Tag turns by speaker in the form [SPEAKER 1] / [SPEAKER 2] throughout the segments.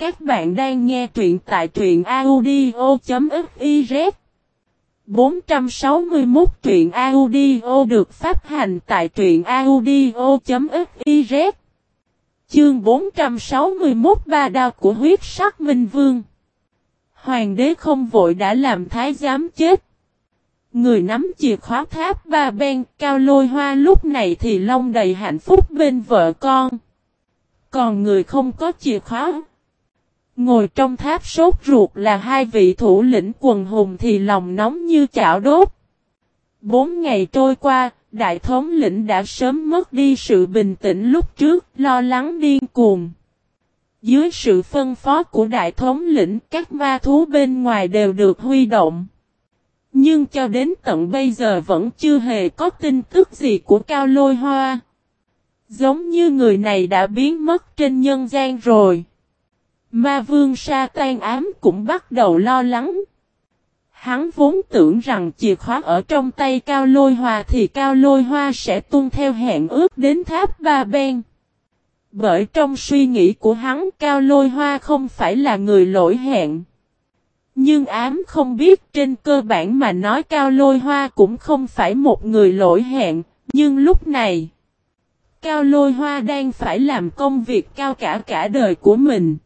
[SPEAKER 1] Các bạn đang nghe truyện tại truyện audio.fiz 461 truyện audio được phát hành tại truyện audio.fiz Chương 461 ba đao của huyết sắc minh vương. Hoàng đế không vội đã làm thái giám chết. Người nắm chìa khóa tháp ba ben cao lôi hoa lúc này thì long đầy hạnh phúc bên vợ con. Còn người không có chìa khóa Ngồi trong tháp sốt ruột là hai vị thủ lĩnh quần hùng thì lòng nóng như chảo đốt. Bốn ngày trôi qua, đại thống lĩnh đã sớm mất đi sự bình tĩnh lúc trước, lo lắng điên cuồng. Dưới sự phân phó của đại thống lĩnh, các ma thú bên ngoài đều được huy động. Nhưng cho đến tận bây giờ vẫn chưa hề có tin tức gì của Cao Lôi Hoa. Giống như người này đã biến mất trên nhân gian rồi. Ma vương sa tan ám cũng bắt đầu lo lắng. Hắn vốn tưởng rằng chìa khóa ở trong tay cao lôi hoa thì cao lôi hoa sẽ tuân theo hẹn ước đến tháp ba ben. Bởi trong suy nghĩ của hắn cao lôi hoa không phải là người lỗi hẹn. Nhưng ám không biết trên cơ bản mà nói cao lôi hoa cũng không phải một người lỗi hẹn. Nhưng lúc này, cao lôi hoa đang phải làm công việc cao cả cả đời của mình.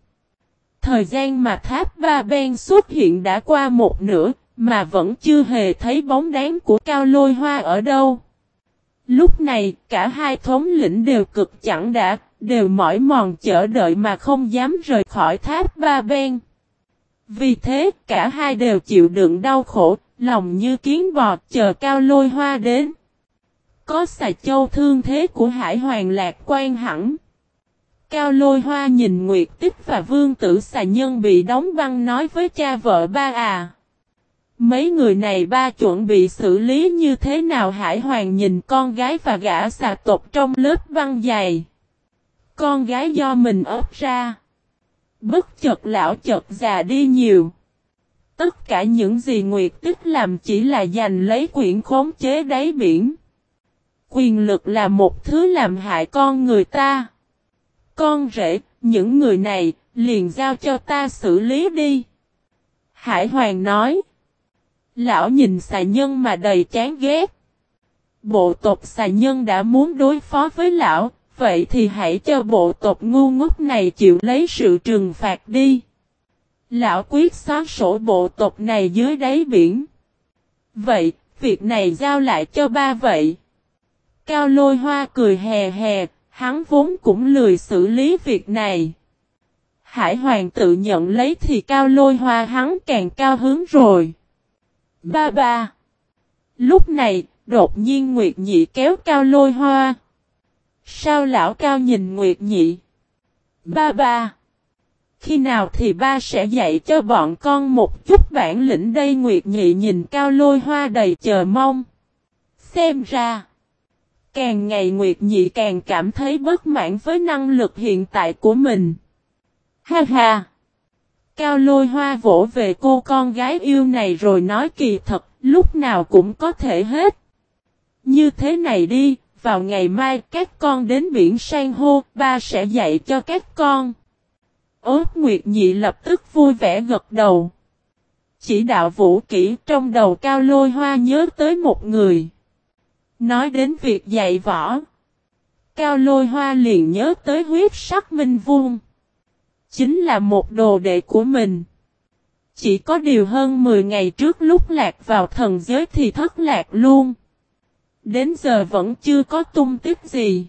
[SPEAKER 1] Thời gian mà tháp ba ben xuất hiện đã qua một nửa, mà vẫn chưa hề thấy bóng dáng của cao lôi hoa ở đâu. Lúc này, cả hai thống lĩnh đều cực chẳng đã, đều mỏi mòn chờ đợi mà không dám rời khỏi tháp ba ben. Vì thế, cả hai đều chịu đựng đau khổ, lòng như kiến bọt chờ cao lôi hoa đến. Có xà châu thương thế của hải hoàng lạc quan hẳn. Cao lôi hoa nhìn Nguyệt Tích và vương tử xà nhân bị đóng băng nói với cha vợ ba à. Mấy người này ba chuẩn bị xử lý như thế nào Hải Hoàng nhìn con gái và gã xà tộc trong lớp băng dày. Con gái do mình ớt ra. Bất chợt lão chợt già đi nhiều. Tất cả những gì Nguyệt Tích làm chỉ là giành lấy quyển khống chế đáy biển. Quyền lực là một thứ làm hại con người ta. Con rể, những người này, liền giao cho ta xử lý đi. Hải Hoàng nói. Lão nhìn xà nhân mà đầy chán ghét. Bộ tộc xà nhân đã muốn đối phó với lão, vậy thì hãy cho bộ tộc ngu ngốc này chịu lấy sự trừng phạt đi. Lão quyết xóa sổ bộ tộc này dưới đáy biển. Vậy, việc này giao lại cho ba vậy. Cao lôi hoa cười hè hè, Hắn vốn cũng lười xử lý việc này. Hải hoàng tự nhận lấy thì cao lôi hoa hắn càng cao hứng rồi. Ba ba. Lúc này, đột nhiên Nguyệt Nhị kéo cao lôi hoa. Sao lão cao nhìn Nguyệt Nhị? Ba ba. Khi nào thì ba sẽ dạy cho bọn con một chút bản lĩnh đây Nguyệt Nhị nhìn cao lôi hoa đầy chờ mong. Xem ra. Càng ngày Nguyệt Nhị càng cảm thấy bất mãn với năng lực hiện tại của mình. Ha ha! Cao lôi hoa vỗ về cô con gái yêu này rồi nói kỳ thật, lúc nào cũng có thể hết. Như thế này đi, vào ngày mai các con đến biển sang hô, ba sẽ dạy cho các con. Ốt Nguyệt Nhị lập tức vui vẻ gật đầu. Chỉ đạo vũ kỹ trong đầu cao lôi hoa nhớ tới một người. Nói đến việc dạy võ. Cao lôi hoa liền nhớ tới huyết sắc minh vuông. Chính là một đồ đệ của mình. Chỉ có điều hơn 10 ngày trước lúc lạc vào thần giới thì thất lạc luôn. Đến giờ vẫn chưa có tung tích gì.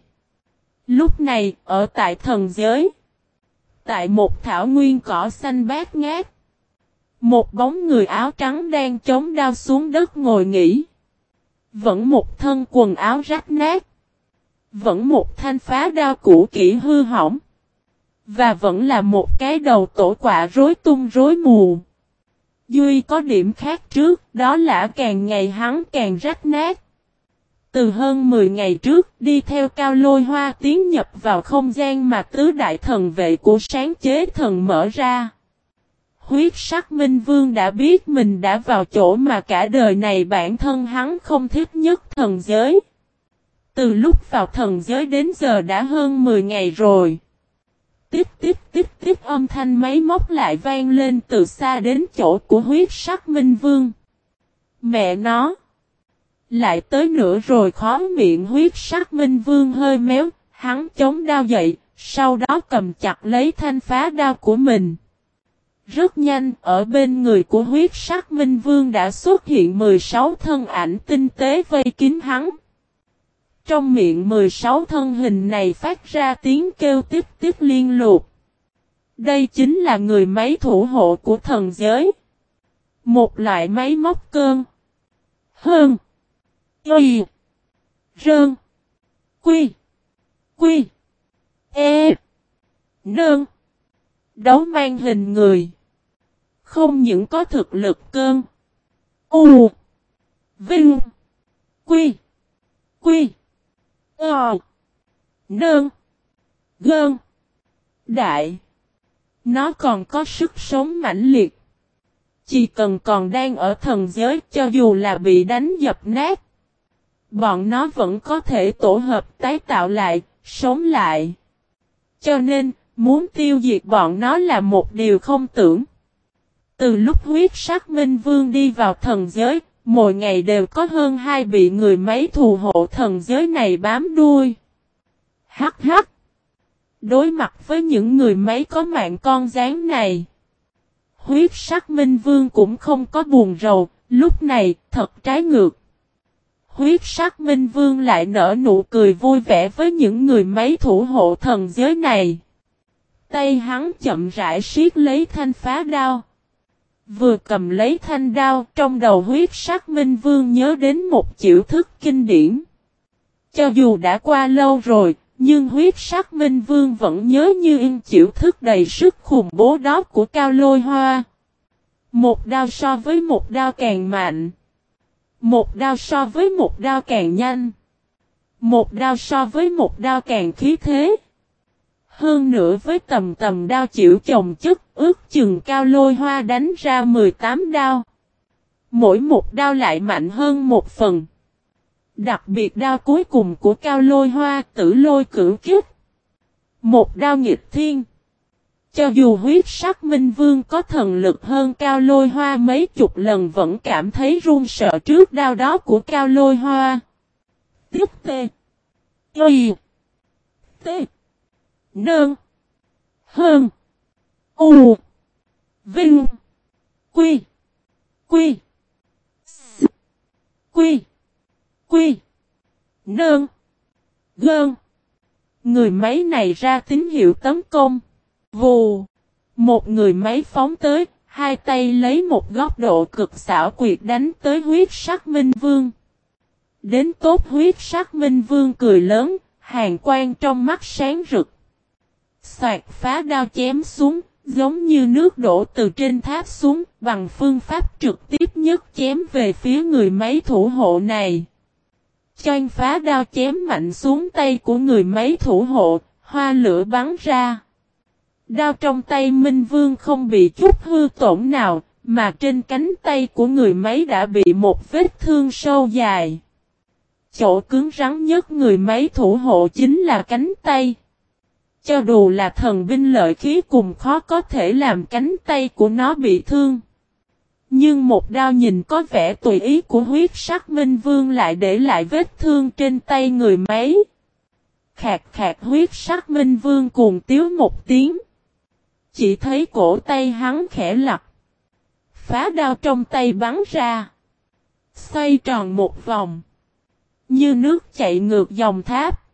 [SPEAKER 1] Lúc này, ở tại thần giới. Tại một thảo nguyên cỏ xanh bát ngát. Một bóng người áo trắng đang chống đao xuống đất ngồi nghỉ. Vẫn một thân quần áo rách nát. Vẫn một thanh phá đao cũ kỹ hư hỏng. Và vẫn là một cái đầu tổ quạ rối tung rối mù. Duy có điểm khác trước, đó là càng ngày hắn càng rách nát. Từ hơn 10 ngày trước, đi theo cao lôi hoa tiến nhập vào không gian mà tứ đại thần vệ của sáng chế thần mở ra. Huyết sắc Minh Vương đã biết mình đã vào chỗ mà cả đời này bản thân hắn không thích nhất thần giới. Từ lúc vào thần giới đến giờ đã hơn 10 ngày rồi. tiếp tiếp tiếp tiếp âm thanh máy móc lại vang lên từ xa đến chỗ của huyết sắc minh vương. Mẹ nó! Lại tới nữa rồi khó miệng huyết sắc minh vương hơi méo, hắn chống đao dậy, sau đó cầm chặt lấy thanh phá đao của mình. Rất nhanh, ở bên người của huyết sắc minh vương đã xuất hiện 16 thân ảnh tinh tế vây kín hắn. Trong miệng 16 thân hình này phát ra tiếng kêu tiếp tiếp liên lục. Đây chính là người máy thủ hộ của thần giới. Một loại máy móc cơn. Hơn. Y. Rơn. Quy. Quy. E. Nơn. Đấu mang hình người. Không những có thực lực cơn. U. Vinh. Quy. Quy. Ờ. Nơn. Gơn. Đại. Nó còn có sức sống mãnh liệt. Chỉ cần còn đang ở thần giới cho dù là bị đánh dập nát. Bọn nó vẫn có thể tổ hợp tái tạo lại, sống lại. Cho nên, muốn tiêu diệt bọn nó là một điều không tưởng. Từ lúc huyết sắc minh vương đi vào thần giới, mỗi ngày đều có hơn hai bị người máy thù hộ thần giới này bám đuôi. Hắc hắc. Đối mặt với những người máy có mạng con dáng này. Huyết sắc minh vương cũng không có buồn rầu, lúc này thật trái ngược. Huyết sắc minh vương lại nở nụ cười vui vẻ với những người máy thủ hộ thần giới này. Tay hắn chậm rãi siết lấy thanh phá đao. Vừa cầm lấy thanh đao trong đầu huyết sắc minh vương nhớ đến một chịu thức kinh điển. Cho dù đã qua lâu rồi, nhưng huyết sắc minh vương vẫn nhớ như in chịu thức đầy sức khủng bố đó của cao lôi hoa. Một đao so với một đao càng mạnh. Một đao so với một đao càng nhanh. Một đao so với một đao càng khí thế. Hơn nữa với tầm tầm đao chịu chồng chất ước chừng cao lôi hoa đánh ra 18 đao. Mỗi một đao lại mạnh hơn một phần. Đặc biệt đao cuối cùng của cao lôi hoa, tử lôi cửu kiếp. Một đao nghịch thiên. Cho dù huyết sắc minh vương có thần lực hơn cao lôi hoa mấy chục lần vẫn cảm thấy run sợ trước đao đó của cao lôi hoa. Tiếp tê. Y. Tê. Nơn. Hơn. U. Vinh. Quy. Quy. S. Quy. Quy. Nơn. Gơn. Người máy này ra tín hiệu tấn công. Vù. Một người máy phóng tới, hai tay lấy một góc độ cực xảo quyệt đánh tới huyết sắc minh vương. Đến tốt huyết sắc minh vương cười lớn, hàng quan trong mắt sáng rực. Xoạt phá đao chém xuống, giống như nước đổ từ trên tháp xuống, bằng phương pháp trực tiếp nhất chém về phía người máy thủ hộ này. Choanh phá đao chém mạnh xuống tay của người máy thủ hộ, hoa lửa bắn ra. Đao trong tay Minh Vương không bị chút hư tổn nào, mà trên cánh tay của người máy đã bị một vết thương sâu dài. Chỗ cứng rắn nhất người máy thủ hộ chính là cánh tay. Cho dù là thần binh lợi khí cùng khó có thể làm cánh tay của nó bị thương. Nhưng một đao nhìn có vẻ tùy ý của huyết sắc minh vương lại để lại vết thương trên tay người mấy. Khạc khạc huyết sắc minh vương cuồng tiếu một tiếng. Chỉ thấy cổ tay hắn khẽ lặt. Phá đao trong tay bắn ra. Xoay tròn một vòng. Như nước chạy ngược dòng tháp.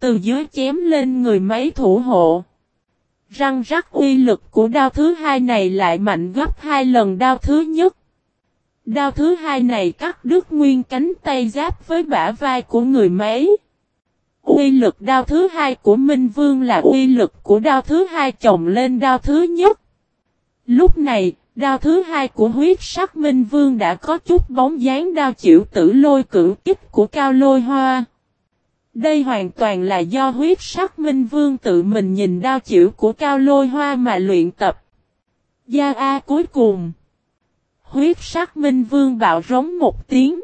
[SPEAKER 1] Từ dưới chém lên người mấy thủ hộ. Răng rắc uy lực của đao thứ hai này lại mạnh gấp hai lần đao thứ nhất. Đao thứ hai này cắt đứt nguyên cánh tay giáp với bả vai của người mấy Uy lực đao thứ hai của Minh Vương là uy lực của đao thứ hai chồng lên đao thứ nhất. Lúc này, đao thứ hai của huyết sắc Minh Vương đã có chút bóng dáng đao chịu tử lôi cử kích của cao lôi hoa. Đây hoàn toàn là do huyết sắc Minh Vương tự mình nhìn đao chịu của cao lôi hoa mà luyện tập. Gia A cuối cùng. Huyết sắc Minh Vương bạo rống một tiếng.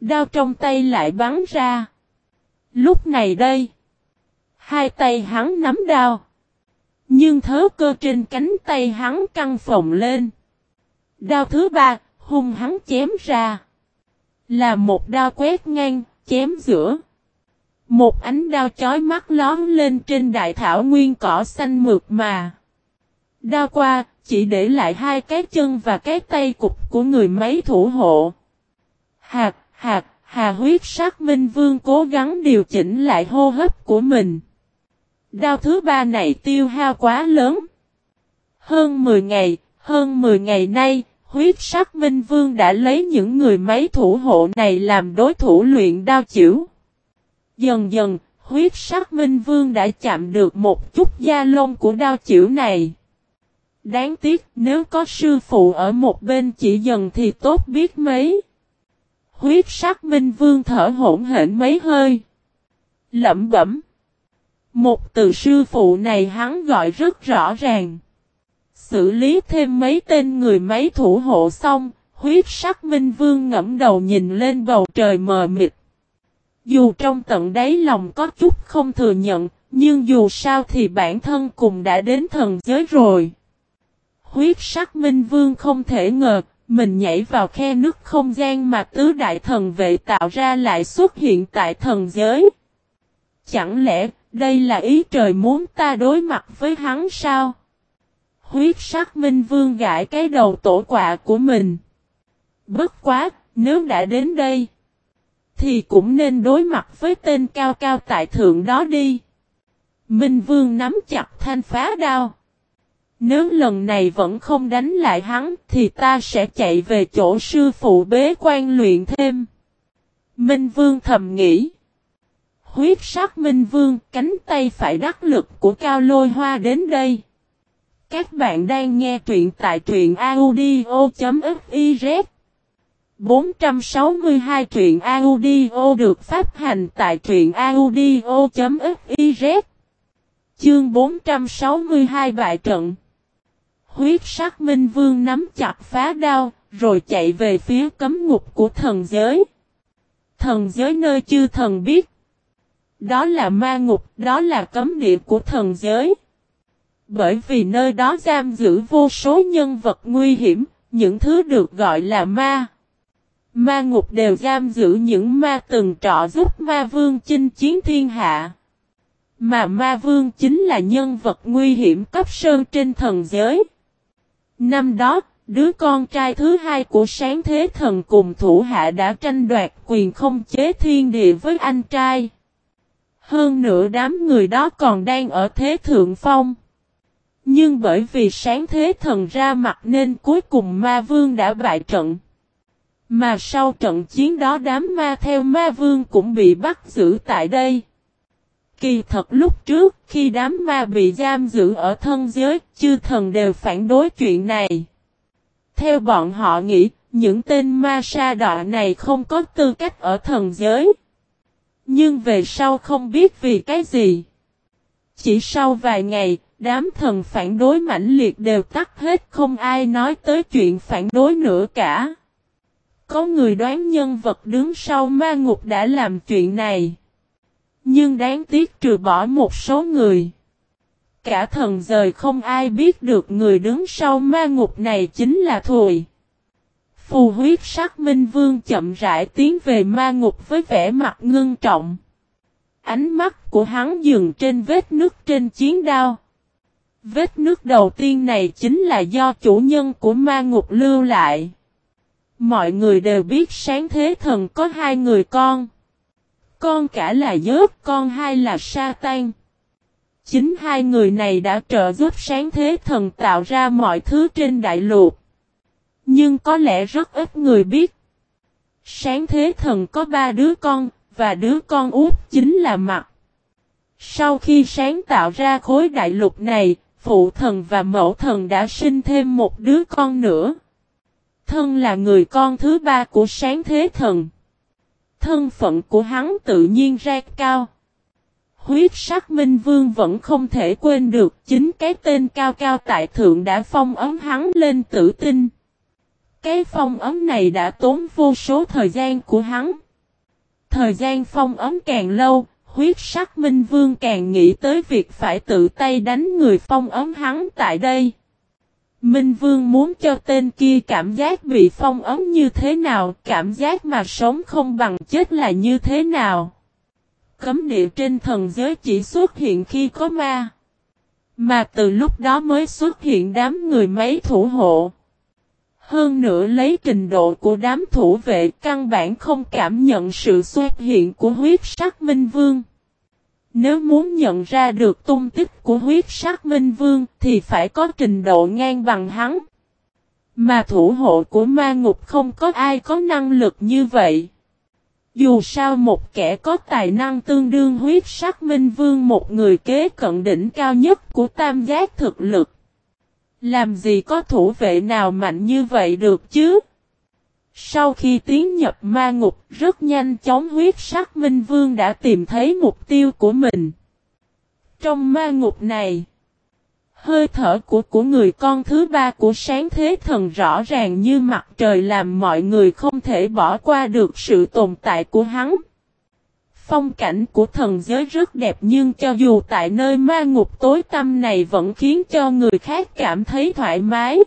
[SPEAKER 1] Đao trong tay lại bắn ra. Lúc này đây, hai tay hắn nắm đao, Nhưng thớ cơ trên cánh tay hắn căng phồng lên. Đao thứ ba, hung hắn chém ra. Là một đao quét ngang, chém giữa. Một ánh đao chói mắt lón lên trên đại thảo nguyên cỏ xanh mượt mà. Đao qua, chỉ để lại hai cái chân và cái tay cục của người máy thủ hộ. Hạt, hạt, hà huyết sắc minh vương cố gắng điều chỉnh lại hô hấp của mình. Đao thứ ba này tiêu hao quá lớn. Hơn 10 ngày, hơn 10 ngày nay, huyết sắc minh vương đã lấy những người máy thủ hộ này làm đối thủ luyện đao chịu. Dần dần, huyết sắc minh vương đã chạm được một chút da lông của đao chịu này. Đáng tiếc nếu có sư phụ ở một bên chỉ dần thì tốt biết mấy. Huyết sắc minh vương thở hỗn hển mấy hơi. Lẩm bẩm. Một từ sư phụ này hắn gọi rất rõ ràng. Xử lý thêm mấy tên người máy thủ hộ xong, huyết sắc minh vương ngẫm đầu nhìn lên bầu trời mờ mịt. Dù trong tận đáy lòng có chút không thừa nhận, nhưng dù sao thì bản thân cùng đã đến thần giới rồi. Huyết sắc minh vương không thể ngờ, mình nhảy vào khe nước không gian mà tứ đại thần vệ tạo ra lại xuất hiện tại thần giới. Chẳng lẽ đây là ý trời muốn ta đối mặt với hắn sao? Huyết sắc minh vương gãi cái đầu tổ quạ của mình. Bất quá, nếu đã đến đây, thì cũng nên đối mặt với tên cao cao tại thượng đó đi. Minh vương nắm chặt thanh phá đao. Nếu lần này vẫn không đánh lại hắn, thì ta sẽ chạy về chỗ sư phụ bế quan luyện thêm. Minh Vương thầm nghĩ. Huyết sắc Minh Vương, cánh tay phải đắc lực của Cao Lôi Hoa đến đây. Các bạn đang nghe truyện tại truyện audio.fif 462 truyện audio được phát hành tại truyện audio.fiz Chương 462 bại trận Huyết sắc minh vương nắm chặt phá đao, rồi chạy về phía cấm ngục của thần giới. Thần giới nơi chư thần biết. Đó là ma ngục, đó là cấm địa của thần giới. Bởi vì nơi đó giam giữ vô số nhân vật nguy hiểm, những thứ được gọi là ma. Ma ngục đều giam giữ những ma từng trọ giúp ma vương chinh chiến thiên hạ. Mà ma vương chính là nhân vật nguy hiểm cấp sơn trên thần giới. Năm đó, đứa con trai thứ hai của sáng thế thần cùng thủ hạ đã tranh đoạt quyền không chế thiên địa với anh trai. Hơn nữa đám người đó còn đang ở thế thượng phong. Nhưng bởi vì sáng thế thần ra mặt nên cuối cùng ma vương đã bại trận. Mà sau trận chiến đó đám ma theo ma vương cũng bị bắt giữ tại đây. Kỳ thật lúc trước khi đám ma bị giam giữ ở thân giới, chư thần đều phản đối chuyện này. Theo bọn họ nghĩ, những tên ma sa đọa này không có tư cách ở thần giới. Nhưng về sau không biết vì cái gì. Chỉ sau vài ngày, đám thần phản đối mãnh liệt đều tắt hết không ai nói tới chuyện phản đối nữa cả. Có người đoán nhân vật đứng sau ma ngục đã làm chuyện này. Nhưng đáng tiếc trừ bỏ một số người. Cả thần rời không ai biết được người đứng sau ma ngục này chính là Thùy. Phù huyết sắc minh vương chậm rãi tiến về ma ngục với vẻ mặt ngưng trọng. Ánh mắt của hắn dừng trên vết nước trên chiến đao. Vết nước đầu tiên này chính là do chủ nhân của ma ngục lưu lại. Mọi người đều biết sáng thế thần có hai người con. Con cả là dớt, con hai là sa tan. Chính hai người này đã trợ giúp sáng thế thần tạo ra mọi thứ trên đại lục. Nhưng có lẽ rất ít người biết. Sáng thế thần có ba đứa con, và đứa con út chính là mặt. Sau khi sáng tạo ra khối đại lục này, phụ thần và mẫu thần đã sinh thêm một đứa con nữa. Thân là người con thứ ba của sáng thế thần thân phận của hắn tự nhiên ra cao. Huyết sắc minh vương vẫn không thể quên được chính cái tên cao cao tại thượng đã phong ấm hắn lên tử tinh. Cái phong ấm này đã tốn vô số thời gian của hắn. Thời gian phong ấm càng lâu, huyết sắc minh vương càng nghĩ tới việc phải tự tay đánh người phong ấm hắn tại đây. Minh Vương muốn cho tên kia cảm giác bị phong ấm như thế nào, cảm giác mà sống không bằng chết là như thế nào. Cấm địa trên thần giới chỉ xuất hiện khi có ma. Mà từ lúc đó mới xuất hiện đám người mấy thủ hộ. Hơn nữa lấy trình độ của đám thủ vệ căn bản không cảm nhận sự xuất hiện của huyết sắc minh vương. Nếu muốn nhận ra được tung tích của huyết sắc minh vương thì phải có trình độ ngang bằng hắn. Mà thủ hộ của ma ngục không có ai có năng lực như vậy. Dù sao một kẻ có tài năng tương đương huyết sắc minh vương, một người kế cận đỉnh cao nhất của tam giác thực lực. Làm gì có thủ vệ nào mạnh như vậy được chứ? Sau khi tiến nhập ma ngục, rất nhanh chóng huyết sắc minh vương đã tìm thấy mục tiêu của mình. Trong ma ngục này, hơi thở của của người con thứ ba của sáng thế thần rõ ràng như mặt trời làm mọi người không thể bỏ qua được sự tồn tại của hắn. Phong cảnh của thần giới rất đẹp nhưng cho dù tại nơi ma ngục tối tăm này vẫn khiến cho người khác cảm thấy thoải mái.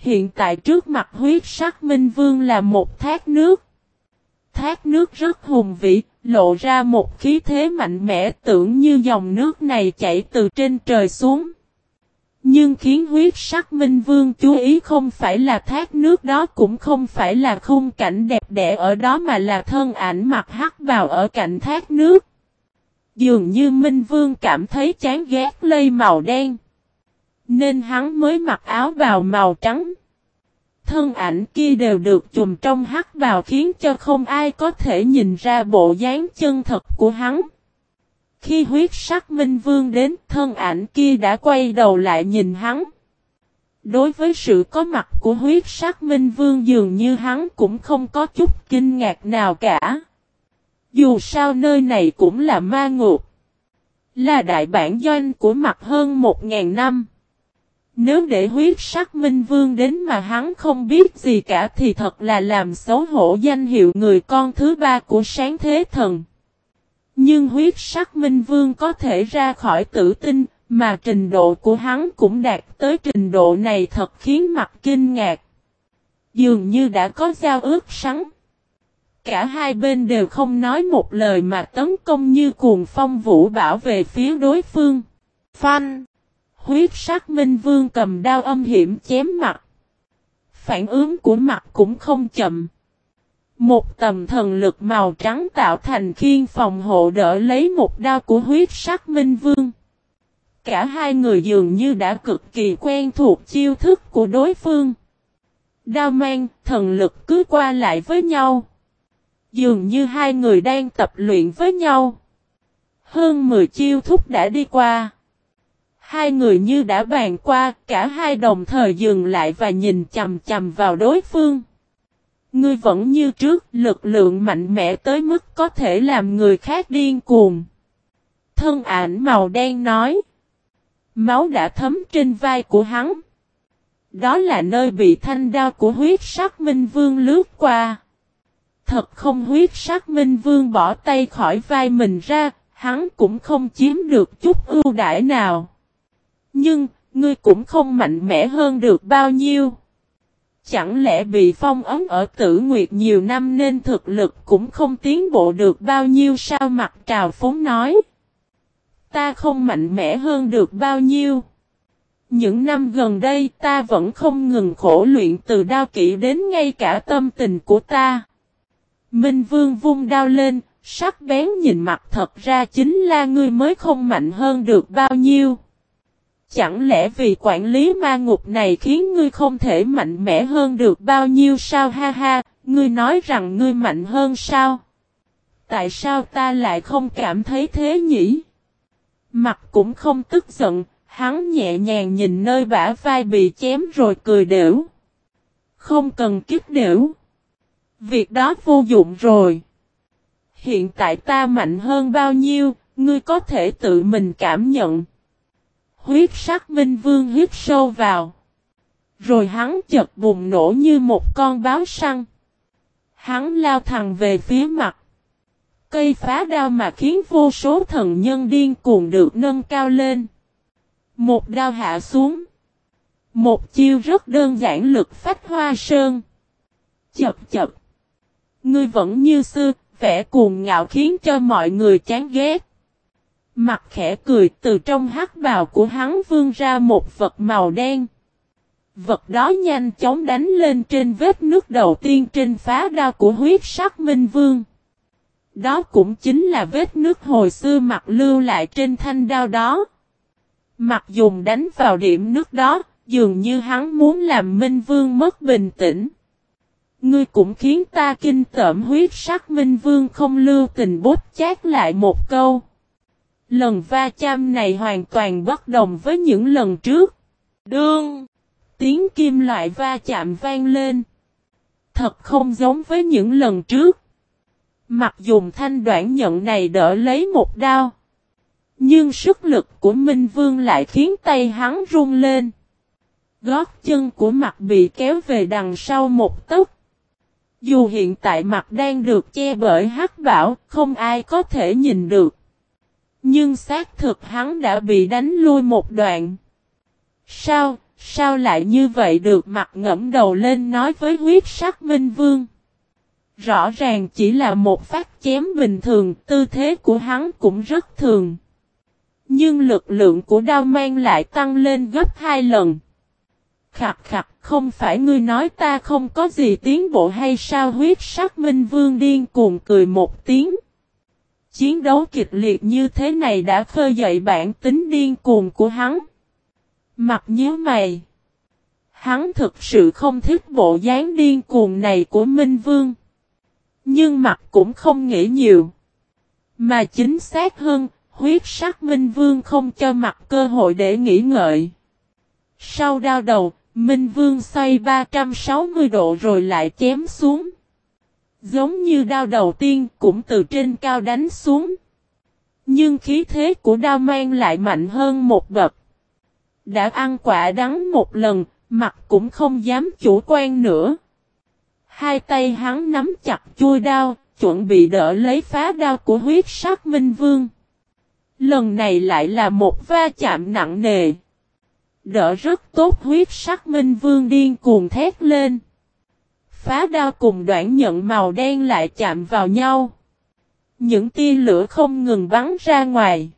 [SPEAKER 1] Hiện tại trước mặt huyết sắc minh vương là một thác nước. Thác nước rất hùng vĩ, lộ ra một khí thế mạnh mẽ tưởng như dòng nước này chảy từ trên trời xuống. Nhưng khiến huyết sắc minh vương chú ý không phải là thác nước đó cũng không phải là khung cảnh đẹp đẽ ở đó mà là thân ảnh mặt hắc vào ở cạnh thác nước. Dường như minh vương cảm thấy chán ghét lây màu đen. Nên hắn mới mặc áo bào màu trắng. Thân ảnh kia đều được chùm trong hắc bào khiến cho không ai có thể nhìn ra bộ dáng chân thật của hắn. Khi huyết sắc minh vương đến, thân ảnh kia đã quay đầu lại nhìn hắn. Đối với sự có mặt của huyết sắc minh vương dường như hắn cũng không có chút kinh ngạc nào cả. Dù sao nơi này cũng là ma ngục. Là đại bản doanh của mặt hơn một ngàn năm. Nếu để huyết sắc minh vương đến mà hắn không biết gì cả thì thật là làm xấu hổ danh hiệu người con thứ ba của sáng thế thần. Nhưng huyết sắc minh vương có thể ra khỏi tử tinh, mà trình độ của hắn cũng đạt tới trình độ này thật khiến mặt kinh ngạc. Dường như đã có giao ước sắn. Cả hai bên đều không nói một lời mà tấn công như cuồng phong vũ bảo về phía đối phương. Phanh! Huyết sắc minh vương cầm đao âm hiểm chém mặt. Phản ứng của mặt cũng không chậm. Một tầm thần lực màu trắng tạo thành khiên phòng hộ đỡ lấy một đao của huyết sắc minh vương. Cả hai người dường như đã cực kỳ quen thuộc chiêu thức của đối phương. Đao mang, thần lực cứ qua lại với nhau. Dường như hai người đang tập luyện với nhau. Hơn 10 chiêu thúc đã đi qua. Hai người như đã bàn qua, cả hai đồng thời dừng lại và nhìn chầm chầm vào đối phương. Ngươi vẫn như trước, lực lượng mạnh mẽ tới mức có thể làm người khác điên cuồng. Thân ảnh màu đen nói. Máu đã thấm trên vai của hắn. Đó là nơi bị thanh đao của huyết sắc minh vương lướt qua. Thật không huyết sắc minh vương bỏ tay khỏi vai mình ra, hắn cũng không chiếm được chút ưu đãi nào. Nhưng, ngươi cũng không mạnh mẽ hơn được bao nhiêu. Chẳng lẽ bị phong ấn ở tử nguyệt nhiều năm nên thực lực cũng không tiến bộ được bao nhiêu sao mặt trào phóng nói. Ta không mạnh mẽ hơn được bao nhiêu. Những năm gần đây ta vẫn không ngừng khổ luyện từ đao kỹ đến ngay cả tâm tình của ta. Minh Vương vung đao lên, sắc bén nhìn mặt thật ra chính là ngươi mới không mạnh hơn được bao nhiêu. Chẳng lẽ vì quản lý ma ngục này khiến ngươi không thể mạnh mẽ hơn được bao nhiêu sao ha ha, ngươi nói rằng ngươi mạnh hơn sao? Tại sao ta lại không cảm thấy thế nhỉ? Mặt cũng không tức giận, hắn nhẹ nhàng nhìn nơi bả vai bị chém rồi cười đểu. Không cần kiếp đểu. Việc đó vô dụng rồi. Hiện tại ta mạnh hơn bao nhiêu, ngươi có thể tự mình cảm nhận. Huyết sắc minh vương hít sâu vào. Rồi hắn chợt bùng nổ như một con báo săn. Hắn lao thẳng về phía mặt. Cây phá đao mà khiến vô số thần nhân điên cuồng được nâng cao lên. Một đao hạ xuống. Một chiêu rất đơn giản lực phách hoa sơn. Chập chập. Ngươi vẫn như xưa, vẻ cuồng ngạo khiến cho mọi người chán ghét. Mặt khẽ cười từ trong hắc bào của hắn vươn ra một vật màu đen. Vật đó nhanh chóng đánh lên trên vết nước đầu tiên trên phá đao của huyết sắc minh vương. Đó cũng chính là vết nước hồi xưa mặt lưu lại trên thanh đao đó. Mặt dùng đánh vào điểm nước đó, dường như hắn muốn làm Minh Vương mất bình tĩnh. Ngươi cũng khiến ta kinh tởm huyết sắc Minh Vương không lưu tình bút chát lại một câu. Lần va chạm này hoàn toàn bất đồng với những lần trước. Đương! Tiếng kim loại va chạm vang lên. Thật không giống với những lần trước. Mặc dùng thanh đoạn nhận này đỡ lấy một đao. Nhưng sức lực của Minh Vương lại khiến tay hắn run lên. Gót chân của mặt bị kéo về đằng sau một tấc. Dù hiện tại mặt đang được che bởi hắc bảo, không ai có thể nhìn được. Nhưng xác thực hắn đã bị đánh lui một đoạn. Sao, sao lại như vậy được mặt ngẫm đầu lên nói với huyết sắc minh vương. Rõ ràng chỉ là một phát chém bình thường, tư thế của hắn cũng rất thường. Nhưng lực lượng của đao mang lại tăng lên gấp hai lần. Khặt khặt, không phải ngươi nói ta không có gì tiến bộ hay sao huyết sắc minh vương điên cuồng cười một tiếng. Chiến đấu kịch liệt như thế này đã khơi dậy bản tính điên cuồng của hắn. Mặt nhớ mày. Hắn thực sự không thích bộ dáng điên cuồng này của Minh Vương. Nhưng mặt cũng không nghĩ nhiều. Mà chính xác hơn, huyết sắc Minh Vương không cho mặt cơ hội để nghĩ ngợi. Sau đao đầu, Minh Vương xoay 360 độ rồi lại chém xuống. Giống như đao đầu tiên cũng từ trên cao đánh xuống. Nhưng khí thế của đao mang lại mạnh hơn một bậc. Đã ăn quả đắng một lần, mặt cũng không dám chủ quan nữa. Hai tay hắn nắm chặt chui đao, chuẩn bị đỡ lấy phá đao của huyết sắc minh vương. Lần này lại là một va chạm nặng nề. Đỡ rất tốt huyết sắc minh vương điên cuồng thét lên. Phá đao cùng đoạn nhận màu đen lại chạm vào nhau. Những tia lửa không ngừng bắn ra ngoài.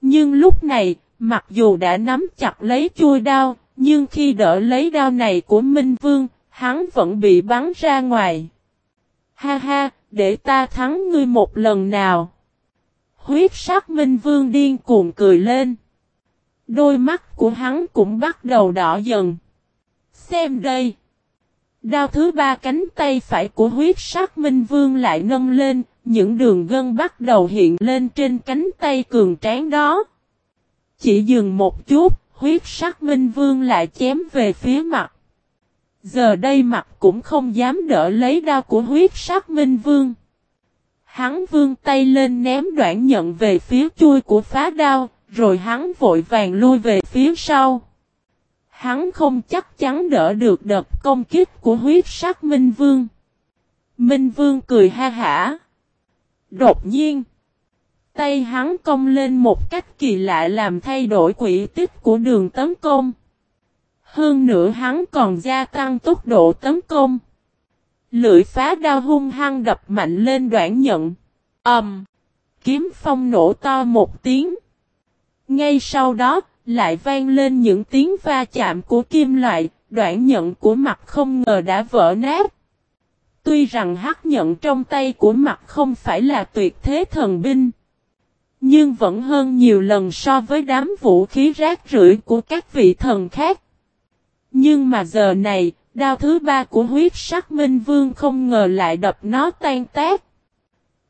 [SPEAKER 1] Nhưng lúc này, mặc dù đã nắm chặt lấy chui đao, nhưng khi đỡ lấy đao này của Minh Vương, hắn vẫn bị bắn ra ngoài. Ha ha, để ta thắng ngươi một lần nào. Huyết sắc Minh Vương điên cuồng cười lên. Đôi mắt của hắn cũng bắt đầu đỏ dần. Xem đây. Đao thứ ba cánh tay phải của huyết sắc Minh Vương lại nâng lên, những đường gân bắt đầu hiện lên trên cánh tay cường tráng đó. Chỉ dừng một chút, huyết sắc Minh Vương lại chém về phía mặt. Giờ đây mặt cũng không dám đỡ lấy đao của huyết sắc Minh Vương. Hắn vương tay lên ném đoạn nhận về phía chui của phá đao, rồi hắn vội vàng lui về phía sau. Hắn không chắc chắn đỡ được đợt công kích của huyết sắc Minh Vương. Minh Vương cười ha hả. Đột nhiên, tay hắn cong lên một cách kỳ lạ làm thay đổi quỹ tích của đường tấn công. Hơn nữa hắn còn gia tăng tốc độ tấn công. Lưỡi phá đao hung hăng đập mạnh lên đoạn nhận. Ầm. Um, kiếm phong nổ to một tiếng. Ngay sau đó, lại vang lên những tiếng va chạm của kim loại, đoạn nhận của mặt không ngờ đã vỡ nát. Tuy rằng hắc nhận trong tay của mặt không phải là tuyệt thế thần binh, nhưng vẫn hơn nhiều lần so với đám vũ khí rác rưởi của các vị thần khác. Nhưng mà giờ này, đao thứ ba của huyết sắc minh vương không ngờ lại đập nó tan tác.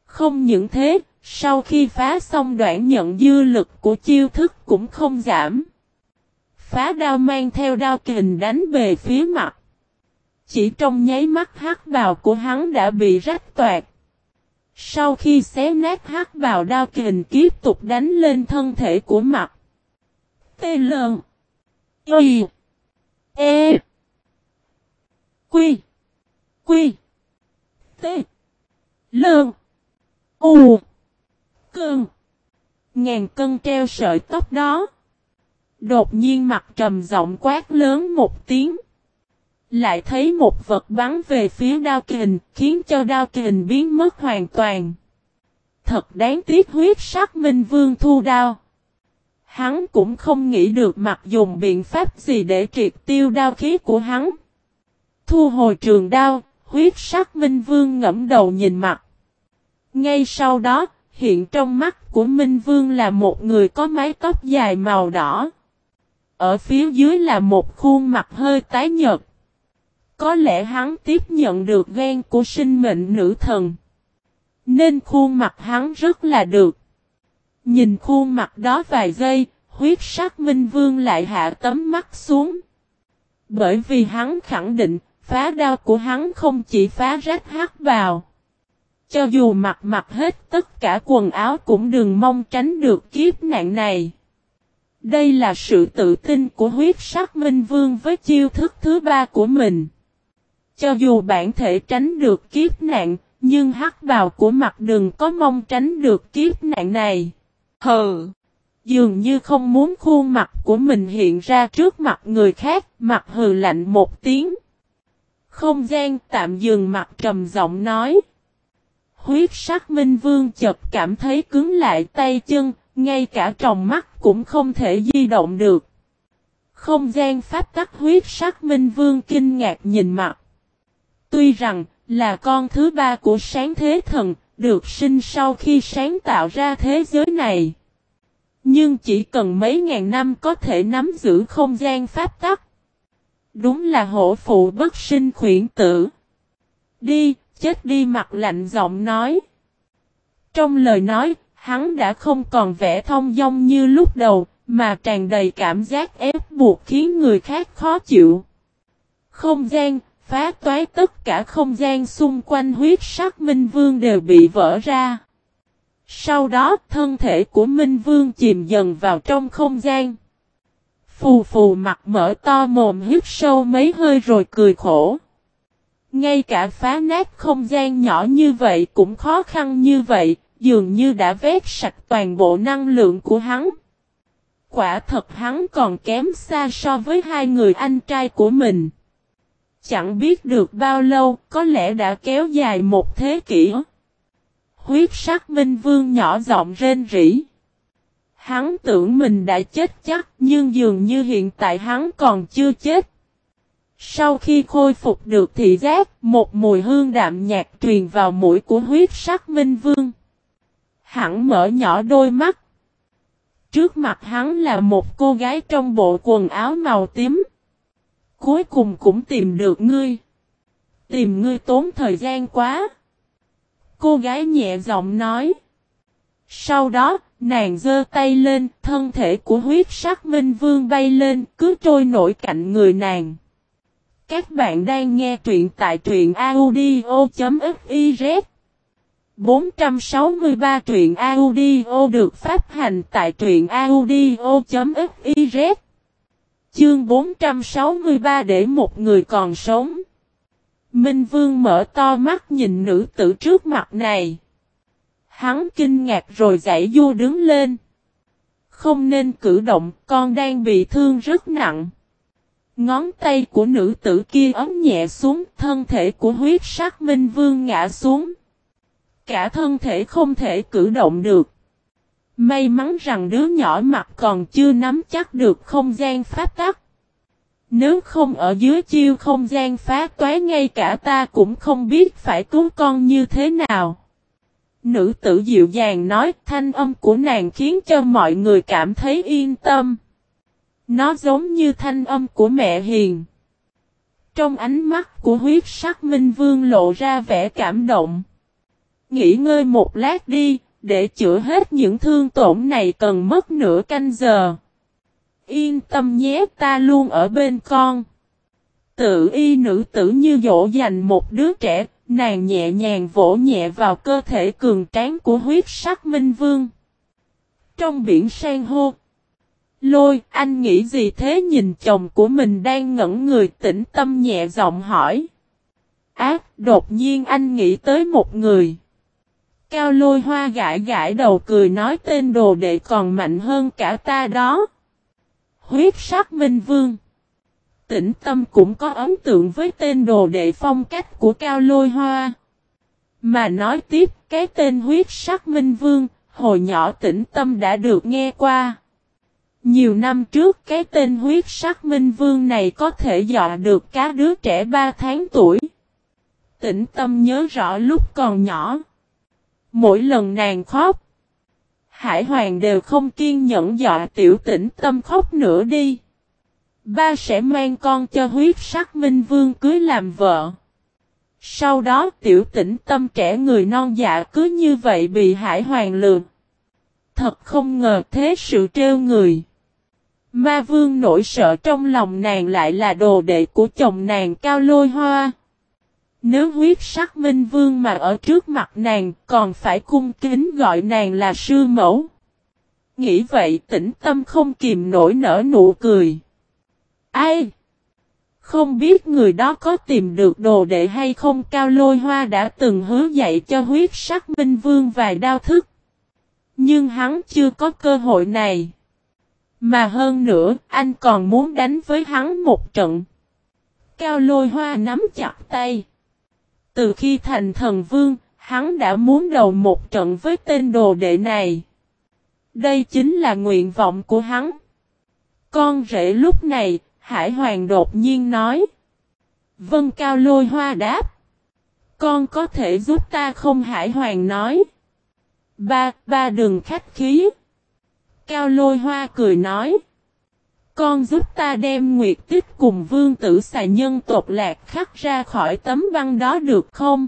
[SPEAKER 1] Không những thế, sau khi phá xong đoạn nhận dư lực của chiêu thức cũng không giảm. Phá đao mang theo đao kình đánh về phía mặt. Chỉ trong nháy mắt hắc bào của hắn đã bị rách toạc. Sau khi xé nát hắc bào đao kình tiếp tục đánh lên thân thể của mặt. Tê lợn. Y. E. Quy. Quy. T. Lơn. U. Cơn. Ngàn cân treo sợi tóc đó. Đột nhiên mặt trầm giọng quát lớn một tiếng. Lại thấy một vật bắn về phía đao kình, khiến cho đao kình biến mất hoàn toàn. Thật đáng tiếc huyết sắc minh vương thu đao. Hắn cũng không nghĩ được mặc dùng biện pháp gì để triệt tiêu đao khí của hắn. Thu hồi trường đao, huyết sắc minh vương ngẫm đầu nhìn mặt. Ngay sau đó, hiện trong mắt của Minh Vương là một người có mái tóc dài màu đỏ. Ở phía dưới là một khuôn mặt hơi tái nhợt. Có lẽ hắn tiếp nhận được ghen của sinh mệnh nữ thần. Nên khuôn mặt hắn rất là được. Nhìn khuôn mặt đó vài giây, huyết sắc minh vương lại hạ tấm mắt xuống. Bởi vì hắn khẳng định, phá đao của hắn không chỉ phá rách hắc vào. Cho dù mặc mặc hết tất cả quần áo cũng đừng mong tránh được kiếp nạn này. Đây là sự tự tin của huyết sắc minh vương với chiêu thức thứ ba của mình. Cho dù bản thể tránh được kiếp nạn, nhưng hắc bào của mặt đừng có mong tránh được kiếp nạn này. Hờ! Dường như không muốn khuôn mặt của mình hiện ra trước mặt người khác, mặt hừ lạnh một tiếng. Không gian tạm dừng mặt trầm giọng nói. Huyết sắc minh vương chợt cảm thấy cứng lại tay chân, ngay cả tròng mắt cũng không thể di động được. Không gian pháp tắc huyết sắc minh vương kinh ngạc nhìn mặt. Tuy rằng, là con thứ ba của sáng thế thần, được sinh sau khi sáng tạo ra thế giới này. Nhưng chỉ cần mấy ngàn năm có thể nắm giữ không gian pháp tắc. Đúng là hổ phụ bất sinh khuyển tử. Đi, chết đi mặt lạnh giọng nói. Trong lời nói, hắn đã không còn vẻ thông dong như lúc đầu, mà tràn đầy cảm giác ép buộc khiến người khác khó chịu. Không gian, phá toái tất cả không gian xung quanh huyết sắc Minh Vương đều bị vỡ ra. Sau đó thân thể của Minh Vương chìm dần vào trong không gian. Phù phù mặt mở to mồm hít sâu mấy hơi rồi cười khổ. Ngay cả phá nát không gian nhỏ như vậy cũng khó khăn như vậy, dường như đã vét sạch toàn bộ năng lượng của hắn. Quả thật hắn còn kém xa so với hai người anh trai của mình. Chẳng biết được bao lâu, có lẽ đã kéo dài một thế kỷ. Huyết sắc minh vương nhỏ giọng rên rỉ. Hắn tưởng mình đã chết chắc, nhưng dường như hiện tại hắn còn chưa chết. Sau khi khôi phục được thị giác, một mùi hương đạm nhạt truyền vào mũi của huyết sắc minh vương. Hắn mở nhỏ đôi mắt. Trước mặt hắn là một cô gái trong bộ quần áo màu tím. Cuối cùng cũng tìm được ngươi. Tìm ngươi tốn thời gian quá. Cô gái nhẹ giọng nói. Sau đó, nàng giơ tay lên, thân thể của huyết sắc minh vương bay lên, cứ trôi nổi cạnh người nàng. Các bạn đang nghe truyện tại truyện audio.fiz 463 truyện audio được phát hành tại truyện audio.fiz Chương 463 để một người còn sống Minh Vương mở to mắt nhìn nữ tử trước mặt này. Hắn kinh ngạc rồi giải vô đứng lên. Không nên cử động, con đang bị thương rất nặng. Ngón tay của nữ tử kia ấm nhẹ xuống, thân thể của huyết sắc minh vương ngã xuống. Cả thân thể không thể cử động được. May mắn rằng đứa nhỏ mặt còn chưa nắm chắc được không gian pháp tắc. Nếu không ở dưới chiêu không gian phá toái ngay cả ta cũng không biết phải cứu con như thế nào. Nữ tử dịu dàng nói thanh âm của nàng khiến cho mọi người cảm thấy yên tâm. Nó giống như thanh âm của mẹ hiền. Trong ánh mắt của huyết sắc minh vương lộ ra vẻ cảm động. Nghỉ ngơi một lát đi, để chữa hết những thương tổn này cần mất nửa canh giờ. Yên tâm nhé ta luôn ở bên con. Tự y nữ tử như dỗ dành một đứa trẻ, nàng nhẹ nhàng vỗ nhẹ vào cơ thể cường tráng của huyết sắc minh vương. Trong biển sang hô. Lôi, anh nghĩ gì thế nhìn chồng của mình đang ngẩn người tĩnh tâm nhẹ giọng hỏi. Ác, đột nhiên anh nghĩ tới một người. Cao lôi hoa gãi gãi đầu cười nói tên đồ đệ còn mạnh hơn cả ta đó. Huyết sắc minh vương. Tĩnh tâm cũng có ấn tượng với tên đồ đệ phong cách của cao lôi hoa. Mà nói tiếp cái tên huyết sắc minh vương, hồi nhỏ tĩnh tâm đã được nghe qua. Nhiều năm trước, cái tên huyết sắc minh vương này có thể dọa được cá đứa trẻ 3 tháng tuổi. Tĩnh tâm nhớ rõ lúc còn nhỏ. Mỗi lần nàng khóc. Hải Hoàng đều không kiên nhẫn dọa tiểu tĩnh tâm khóc nữa đi. Ba sẽ mang con cho huyết sắc minh vương cưới làm vợ. Sau đó, tiểu tĩnh tâm trẻ người non dạ cứ như vậy bị Hải Hoàng lừa. Thật không ngờ thế sự trêu người. Ma vương nổi sợ trong lòng nàng lại là đồ đệ của chồng nàng cao lôi hoa. Nếu huyết sắc minh vương mà ở trước mặt nàng, còn phải cung kính gọi nàng là sư mẫu. Nghĩ vậy, tĩnh tâm không kìm nổi nở nụ cười. Ai? Không biết người đó có tìm được đồ đệ hay không cao lôi hoa đã từng hứa dạy cho huyết sắc minh vương vài đao thức. Nhưng hắn chưa có cơ hội này. Mà hơn nữa, anh còn muốn đánh với hắn một trận. Cao lôi hoa nắm chặt tay. Từ khi thành thần vương, hắn đã muốn đầu một trận với tên đồ đệ này. Đây chính là nguyện vọng của hắn. Con rể lúc này, Hải Hoàng đột nhiên nói. Vân Cao lôi hoa đáp. Con có thể giúp ta không Hải Hoàng nói. Ba, ba đừng khách khí. Cao lôi hoa cười nói. Con giúp ta đem nguyệt tích cùng vương tử xà nhân tộc lạc khắc ra khỏi tấm băng đó được không?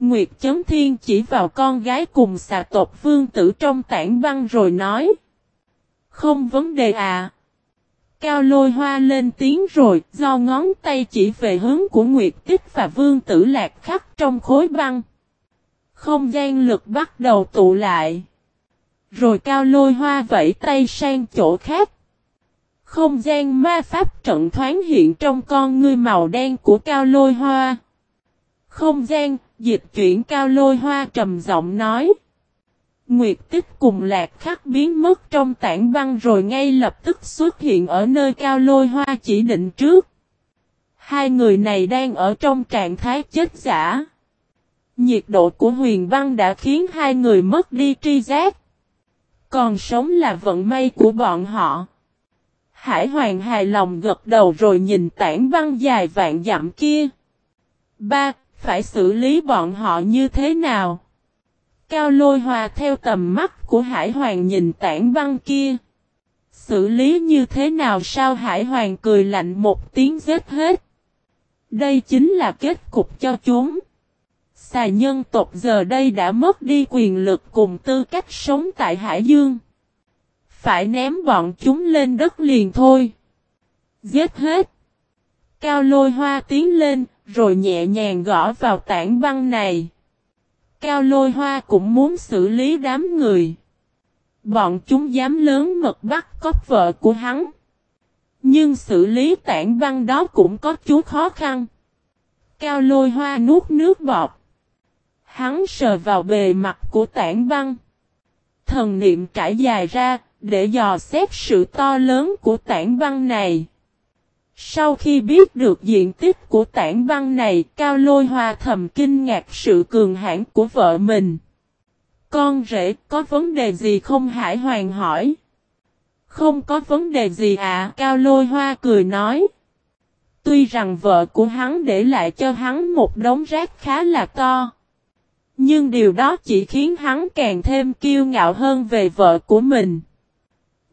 [SPEAKER 1] Nguyệt chấn thiên chỉ vào con gái cùng xà tộc vương tử trong tảng băng rồi nói. Không vấn đề à. Cao lôi hoa lên tiếng rồi, do ngón tay chỉ về hướng của Nguyệt tích và vương tử lạc khắc trong khối băng. Không gian lực bắt đầu tụ lại. Rồi cao lôi hoa vẫy tay sang chỗ khác. Không gian ma pháp trận thoáng hiện trong con ngươi màu đen của cao lôi hoa. Không gian, dịch chuyển cao lôi hoa trầm giọng nói. Nguyệt tích cùng lạc khắc biến mất trong tảng băng rồi ngay lập tức xuất hiện ở nơi cao lôi hoa chỉ định trước. Hai người này đang ở trong trạng thái chết giả. Nhiệt độ của huyền băng đã khiến hai người mất đi tri giác. Còn sống là vận may của bọn họ. Hải Hoàng hài lòng gật đầu rồi nhìn tảng băng dài vạn dặm kia. Ba, phải xử lý bọn họ như thế nào? Cao lôi hòa theo tầm mắt của Hải Hoàng nhìn tảng băng kia. Xử lý như thế nào sao Hải Hoàng cười lạnh một tiếng giết hết. Đây chính là kết cục cho chúng. Xà nhân tộc giờ đây đã mất đi quyền lực cùng tư cách sống tại Hải Dương. Phải ném bọn chúng lên đất liền thôi. Giết hết. Cao lôi hoa tiến lên, rồi nhẹ nhàng gõ vào tảng băng này. Cao lôi hoa cũng muốn xử lý đám người. Bọn chúng dám lớn mật bắt cóc vợ của hắn. Nhưng xử lý tảng băng đó cũng có chút khó khăn. Cao lôi hoa nuốt nước bọt. Hắn sờ vào bề mặt của tảng băng. Thần niệm trải dài ra, để dò xét sự to lớn của tảng băng này. Sau khi biết được diện tích của tảng băng này, Cao Lôi Hoa thầm kinh ngạc sự cường hãn của vợ mình. Con rể có vấn đề gì không Hải Hoàng hỏi. Không có vấn đề gì à, Cao Lôi Hoa cười nói. Tuy rằng vợ của hắn để lại cho hắn một đống rác khá là to. Nhưng điều đó chỉ khiến hắn càng thêm kiêu ngạo hơn về vợ của mình.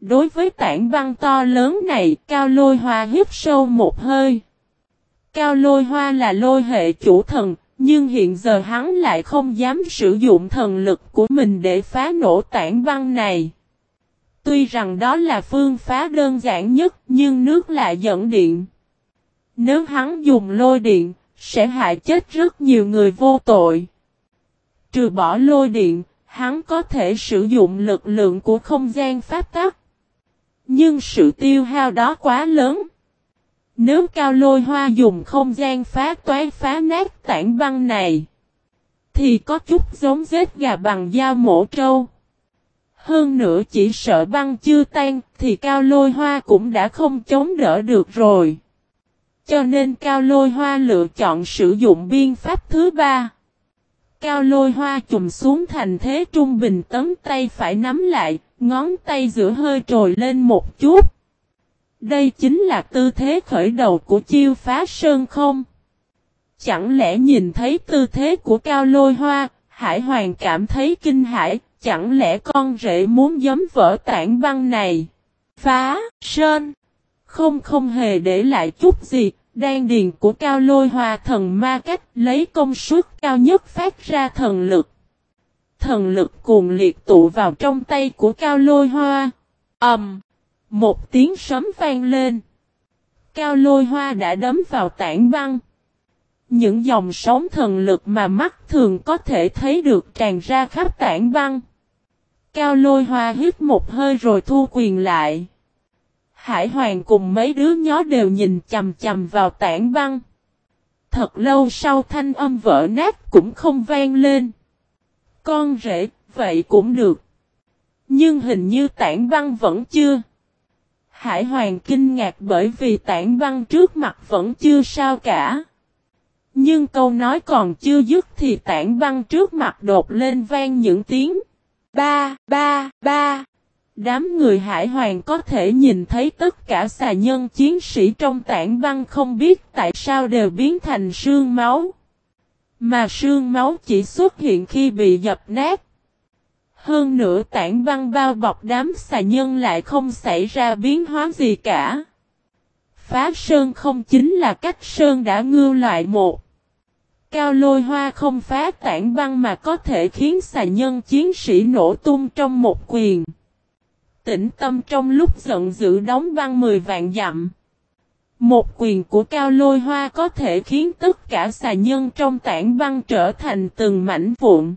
[SPEAKER 1] Đối với tảng băng to lớn này, Cao Lôi Hoa hít sâu một hơi. Cao Lôi Hoa là lôi hệ chủ thần, nhưng hiện giờ hắn lại không dám sử dụng thần lực của mình để phá nổ tảng băng này. Tuy rằng đó là phương phá đơn giản nhất, nhưng nước lại dẫn điện. Nếu hắn dùng lôi điện, sẽ hại chết rất nhiều người vô tội. Trừ bỏ lôi điện, hắn có thể sử dụng lực lượng của không gian pháp tắc. Nhưng sự tiêu hao đó quá lớn. Nếu cao lôi hoa dùng không gian phá toái phá nát tảng băng này, thì có chút giống giết gà bằng dao mổ trâu. Hơn nữa chỉ sợ băng chưa tan thì cao lôi hoa cũng đã không chống đỡ được rồi. Cho nên cao lôi hoa lựa chọn sử dụng biên pháp thứ ba. Cao lôi hoa chùm xuống thành thế trung bình tấn tay phải nắm lại, ngón tay giữa hơi trồi lên một chút. Đây chính là tư thế khởi đầu của chiêu phá sơn không? Chẳng lẽ nhìn thấy tư thế của cao lôi hoa, Hải Hoàng cảm thấy kinh hãi, chẳng lẽ con rể muốn giấm vỡ tảng băng này? Phá, sơn, không không hề để lại chút gì, đan điền của cao lôi hoa thần ma cách lấy công suất cao nhất phát ra thần lực. Thần lực cuồng liệt tụ vào trong tay của cao lôi hoa. ầm, um, một tiếng sấm vang lên. Cao lôi hoa đã đấm vào tảng băng. Những dòng sóng thần lực mà mắt thường có thể thấy được tràn ra khắp tảng băng. Cao lôi hoa hít một hơi rồi thu quyền lại. Hải Hoàng cùng mấy đứa nhó đều nhìn chầm chầm vào tảng băng. Thật lâu sau thanh âm vỡ nát cũng không vang lên. Con rể, vậy cũng được. Nhưng hình như tảng băng vẫn chưa. Hải Hoàng kinh ngạc bởi vì tảng băng trước mặt vẫn chưa sao cả. Nhưng câu nói còn chưa dứt thì tảng băng trước mặt đột lên vang những tiếng. Ba, ba, ba. Đám người hải hoàng có thể nhìn thấy tất cả xà nhân chiến sĩ trong tảng băng không biết tại sao đều biến thành sương máu. Mà sương máu chỉ xuất hiện khi bị dập nát. Hơn nữa tảng băng bao bọc đám xà nhân lại không xảy ra biến hóa gì cả. Phá sơn không chính là cách sơn đã ngưu loại một. Cao lôi hoa không phá tảng băng mà có thể khiến xà nhân chiến sĩ nổ tung trong một quyền. Tĩnh tâm trong lúc giận dữ đóng băng 10 vạn dặm. Một quyền của cao lôi hoa có thể khiến tất cả xà nhân trong tảng băng trở thành từng mảnh vụn.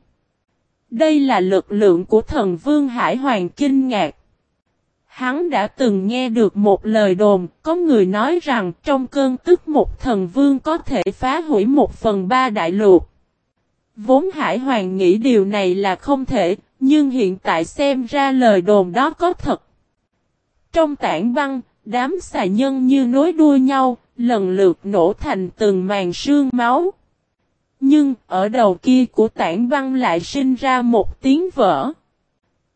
[SPEAKER 1] Đây là lực lượng của thần vương Hải Hoàng kinh ngạc. Hắn đã từng nghe được một lời đồn, có người nói rằng trong cơn tức một thần vương có thể phá hủy một phần ba đại lục. Vốn Hải Hoàng nghĩ điều này là không thể, nhưng hiện tại xem ra lời đồn đó có thật. Trong tảng băng, đám xà nhân như nối đuôi nhau, lần lượt nổ thành từng màn sương máu. Nhưng ở đầu kia của tảng băng lại sinh ra một tiếng vỡ.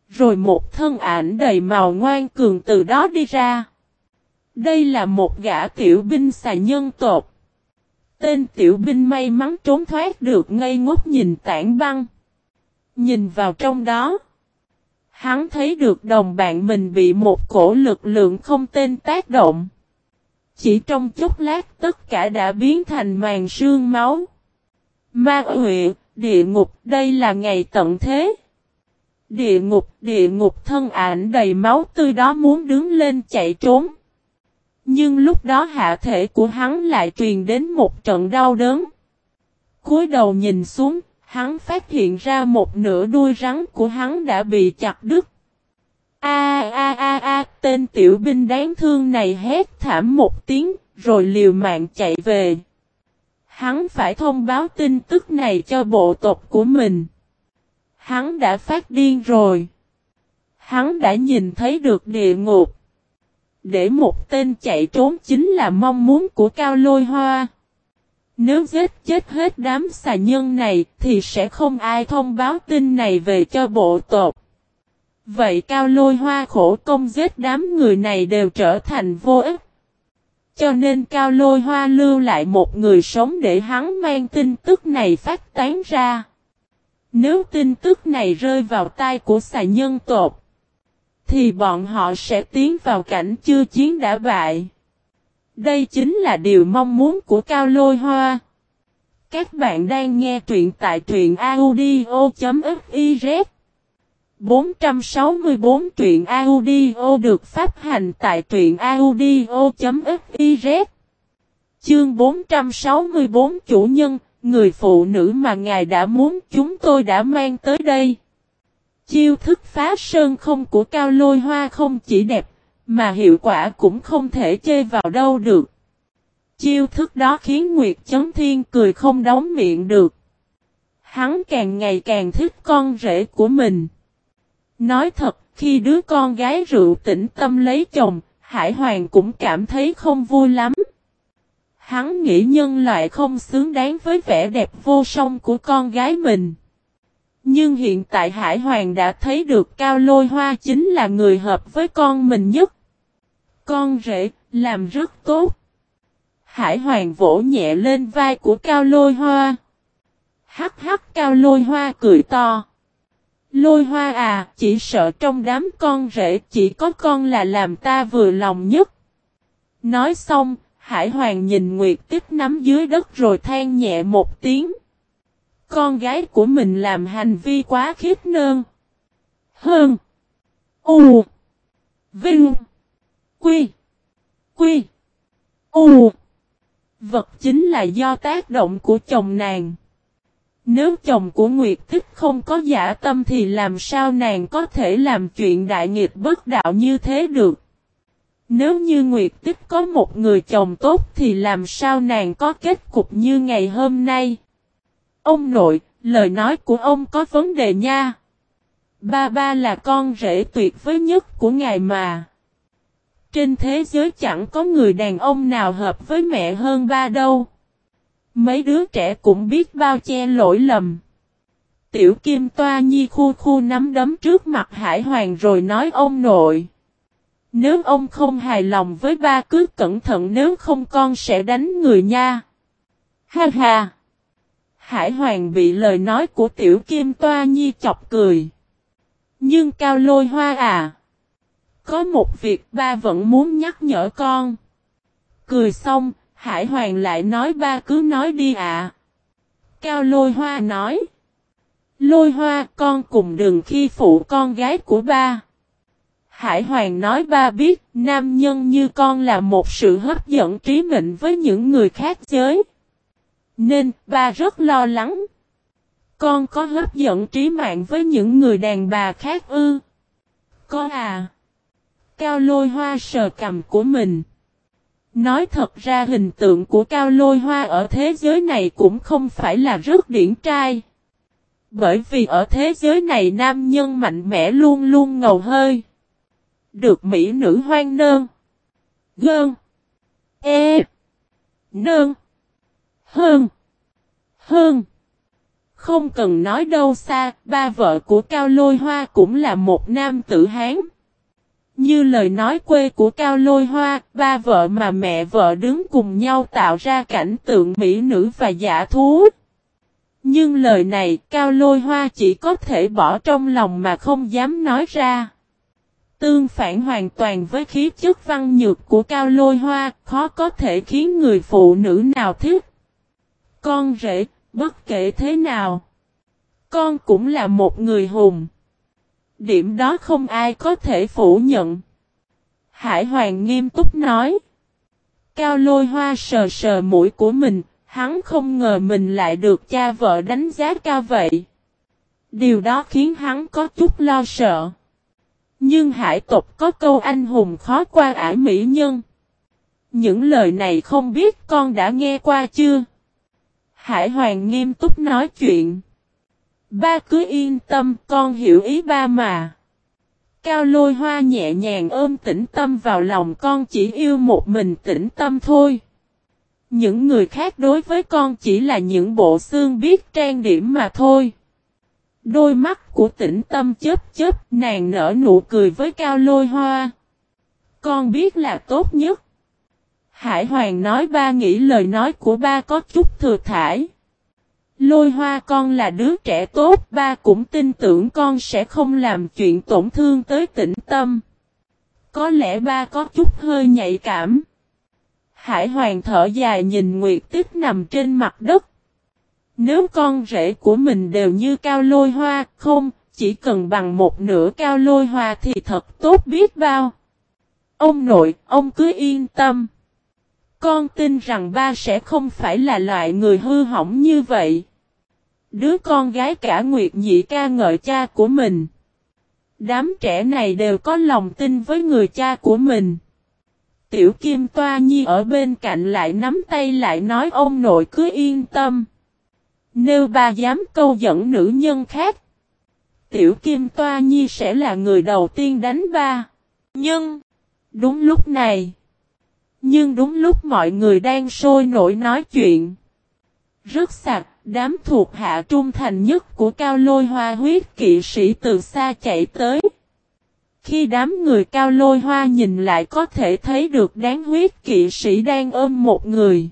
[SPEAKER 1] Rồi một thân ảnh đầy màu ngoan cường từ đó đi ra. Đây là một gã tiểu binh xà nhân tột. Tên tiểu binh may mắn trốn thoát được ngây ngốc nhìn tảng băng. Nhìn vào trong đó. Hắn thấy được đồng bạn mình bị một cổ lực lượng không tên tác động. Chỉ trong chốc lát tất cả đã biến thành màn sương máu. Ma huệ, địa ngục, đây là ngày tận thế. Địa ngục, địa ngục thân ảnh đầy máu tươi đó muốn đứng lên chạy trốn. Nhưng lúc đó hạ thể của hắn lại truyền đến một trận đau đớn. cúi đầu nhìn xuống, hắn phát hiện ra một nửa đuôi rắn của hắn đã bị chặt đứt. A a a a, tên tiểu binh đáng thương này hét thảm một tiếng, rồi liều mạng chạy về. Hắn phải thông báo tin tức này cho bộ tộc của mình. Hắn đã phát điên rồi. Hắn đã nhìn thấy được địa ngục. Để một tên chạy trốn chính là mong muốn của Cao Lôi Hoa. Nếu giết chết hết đám xà nhân này thì sẽ không ai thông báo tin này về cho bộ tộc. Vậy Cao Lôi Hoa khổ công giết đám người này đều trở thành vô ích. Cho nên Cao Lôi Hoa lưu lại một người sống để hắn mang tin tức này phát tán ra. Nếu tin tức này rơi vào tay của xà nhân tộc, thì bọn họ sẽ tiến vào cảnh chưa chiến đã bại. Đây chính là điều mong muốn của Cao Lôi Hoa. Các bạn đang nghe truyện tại truyện audio.fiz 464 truyện audio được phát hành tại truyện audio.fiz Chương 464 chủ nhân, người phụ nữ mà ngài đã muốn chúng tôi đã mang tới đây. Chiêu thức phá sơn không của cao lôi hoa không chỉ đẹp, mà hiệu quả cũng không thể chê vào đâu được. Chiêu thức đó khiến Nguyệt Chấn Thiên cười không đóng miệng được. Hắn càng ngày càng thích con rể của mình. Nói thật, khi đứa con gái rượu tĩnh tâm lấy chồng, Hải Hoàng cũng cảm thấy không vui lắm. Hắn nghĩ nhân loại không xứng đáng với vẻ đẹp vô song của con gái mình. Nhưng hiện tại Hải Hoàng đã thấy được Cao Lôi Hoa chính là người hợp với con mình nhất. Con rể, làm rất tốt. Hải Hoàng vỗ nhẹ lên vai của Cao Lôi Hoa. Hắc hắc Cao Lôi Hoa cười to. Lôi Hoa à, chỉ sợ trong đám con rể chỉ có con là làm ta vừa lòng nhất. Nói xong, Hải Hoàng nhìn Nguyệt Tích nắm dưới đất rồi than nhẹ một tiếng. Con gái của mình làm hành vi quá khiếp nơn. Hơn. U. Vinh. Quy. Quy. U. Vật chính là do tác động của chồng nàng. Nếu chồng của Nguyệt Tích không có giả tâm thì làm sao nàng có thể làm chuyện đại nghịch bất đạo như thế được. Nếu như Nguyệt Tích có một người chồng tốt thì làm sao nàng có kết cục như ngày hôm nay. Ông nội, lời nói của ông có vấn đề nha. Ba ba là con rể tuyệt vời nhất của ngài mà. Trên thế giới chẳng có người đàn ông nào hợp với mẹ hơn ba đâu. Mấy đứa trẻ cũng biết bao che lỗi lầm. Tiểu Kim Toa Nhi khu khu nắm đấm trước mặt Hải Hoàng rồi nói ông nội. Nếu ông không hài lòng với ba cứ cẩn thận nếu không con sẽ đánh người nha. Ha ha. Hải Hoàng bị lời nói của Tiểu Kim Toa Nhi chọc cười. Nhưng Cao Lôi Hoa à. Có một việc ba vẫn muốn nhắc nhở con. Cười xong, Hải Hoàng lại nói ba cứ nói đi ạ. Cao Lôi Hoa nói. Lôi Hoa con cùng đừng khi phụ con gái của ba. Hải Hoàng nói ba biết nam nhân như con là một sự hấp dẫn trí mệnh với những người khác giới. Nên ba rất lo lắng. Con có hấp dẫn trí mạng với những người đàn bà khác ư? Con à. Cao lôi hoa sờ cầm của mình. Nói thật ra hình tượng của cao lôi hoa ở thế giới này cũng không phải là rất điển trai. Bởi vì ở thế giới này nam nhân mạnh mẽ luôn luôn ngầu hơi. Được mỹ nữ hoang nơn. Gơn. E. Nơn. Hơn. Hơn. Không cần nói đâu xa, ba vợ của Cao Lôi Hoa cũng là một nam tử Hán. Như lời nói quê của Cao Lôi Hoa, ba vợ mà mẹ vợ đứng cùng nhau tạo ra cảnh tượng mỹ nữ và giả thú. Nhưng lời này Cao Lôi Hoa chỉ có thể bỏ trong lòng mà không dám nói ra. Tương phản hoàn toàn với khí chất văn nhược của Cao Lôi Hoa, khó có thể khiến người phụ nữ nào thích. Con rể, bất kể thế nào, con cũng là một người hùng. Điểm đó không ai có thể phủ nhận. Hải Hoàng nghiêm túc nói. Cao lôi hoa sờ sờ mũi của mình, hắn không ngờ mình lại được cha vợ đánh giá cao vậy. Điều đó khiến hắn có chút lo sợ. Nhưng hải tộc có câu anh hùng khó qua ải mỹ nhân. Những lời này không biết con đã nghe qua chưa? Hải Hoàng nghiêm túc nói chuyện. Ba cứ yên tâm, con hiểu ý ba mà. Cao lôi hoa nhẹ nhàng ôm tĩnh tâm vào lòng, con chỉ yêu một mình tĩnh tâm thôi. Những người khác đối với con chỉ là những bộ xương biết trang điểm mà thôi. Đôi mắt của tĩnh tâm chớp chớp, nàng nở nụ cười với cao lôi hoa. Con biết là tốt nhất. Hải Hoàng nói ba nghĩ lời nói của ba có chút thừa thải. Lôi hoa con là đứa trẻ tốt, ba cũng tin tưởng con sẽ không làm chuyện tổn thương tới tĩnh tâm. Có lẽ ba có chút hơi nhạy cảm. Hải hoàng thở dài nhìn Nguyệt Tích nằm trên mặt đất. Nếu con rể của mình đều như cao lôi hoa, không, chỉ cần bằng một nửa cao lôi hoa thì thật tốt biết bao. Ông nội, ông cứ yên tâm. Con tin rằng ba sẽ không phải là loại người hư hỏng như vậy. Đứa con gái cả Nguyệt Nhị ca ngợi cha của mình. Đám trẻ này đều có lòng tin với người cha của mình. Tiểu Kim Toa Nhi ở bên cạnh lại nắm tay lại nói ông nội cứ yên tâm. Nếu ba dám câu dẫn nữ nhân khác. Tiểu Kim Toa Nhi sẽ là người đầu tiên đánh ba. Nhưng, đúng lúc này. Nhưng đúng lúc mọi người đang sôi nổi nói chuyện. Rất sạc, đám thuộc hạ trung thành nhất của cao lôi hoa huyết kỵ sĩ từ xa chạy tới. Khi đám người cao lôi hoa nhìn lại có thể thấy được đáng huyết kỵ sĩ đang ôm một người.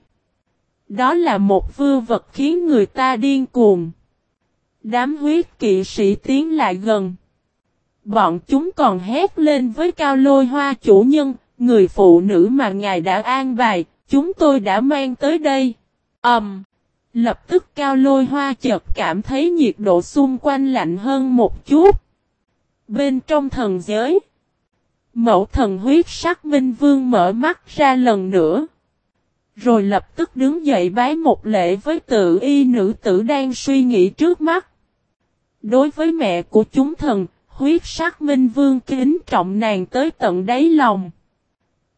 [SPEAKER 1] Đó là một vư vật khiến người ta điên cuồng. Đám huyết kỵ sĩ tiến lại gần. Bọn chúng còn hét lên với cao lôi hoa chủ nhân, người phụ nữ mà ngài đã an bài, chúng tôi đã mang tới đây. Ẩm! Um, lập tức cao lôi hoa chợt cảm thấy nhiệt độ xung quanh lạnh hơn một chút. Bên trong thần giới, mẫu thần huyết sắc minh vương mở mắt ra lần nữa. Rồi lập tức đứng dậy bái một lễ với tự y nữ tử đang suy nghĩ trước mắt. Đối với mẹ của chúng thần, huyết sắc minh vương kính trọng nàng tới tận đáy lòng.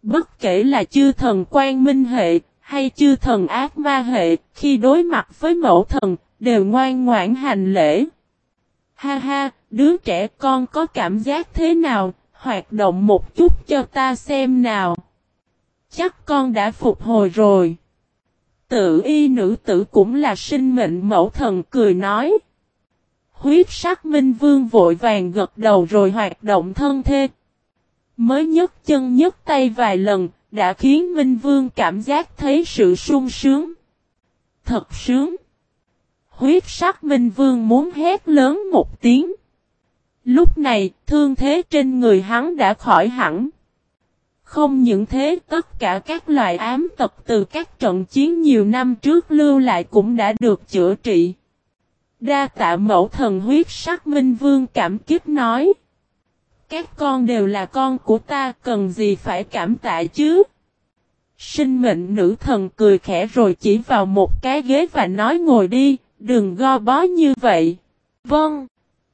[SPEAKER 1] Bất kể là chư thần quan minh hệ, hay chư thần ác ma hệ, khi đối mặt với mẫu thần, đều ngoan ngoãn hành lễ. Ha ha, đứa trẻ con có cảm giác thế nào, hoạt động một chút cho ta xem nào. Chắc con đã phục hồi rồi. Tự y nữ tử cũng là sinh mệnh mẫu thần cười nói. Huyết sắc minh vương vội vàng gật đầu rồi hoạt động thân thê. Mới nhấc chân nhấc tay vài lần, đã khiến Minh Vương cảm giác thấy sự sung sướng. Thật sướng. Huyết sắc Minh Vương muốn hét lớn một tiếng. Lúc này, thương thế trên người hắn đã khỏi hẳn. Không những thế, tất cả các loại ám tật từ các trận chiến nhiều năm trước lưu lại cũng đã được chữa trị. Đa tạ mẫu thần huyết sắc Minh Vương cảm kích nói. Các con đều là con của ta cần gì phải cảm tạ chứ? Sinh mệnh nữ thần cười khẽ rồi chỉ vào một cái ghế và nói ngồi đi, đừng go bó như vậy. Vâng.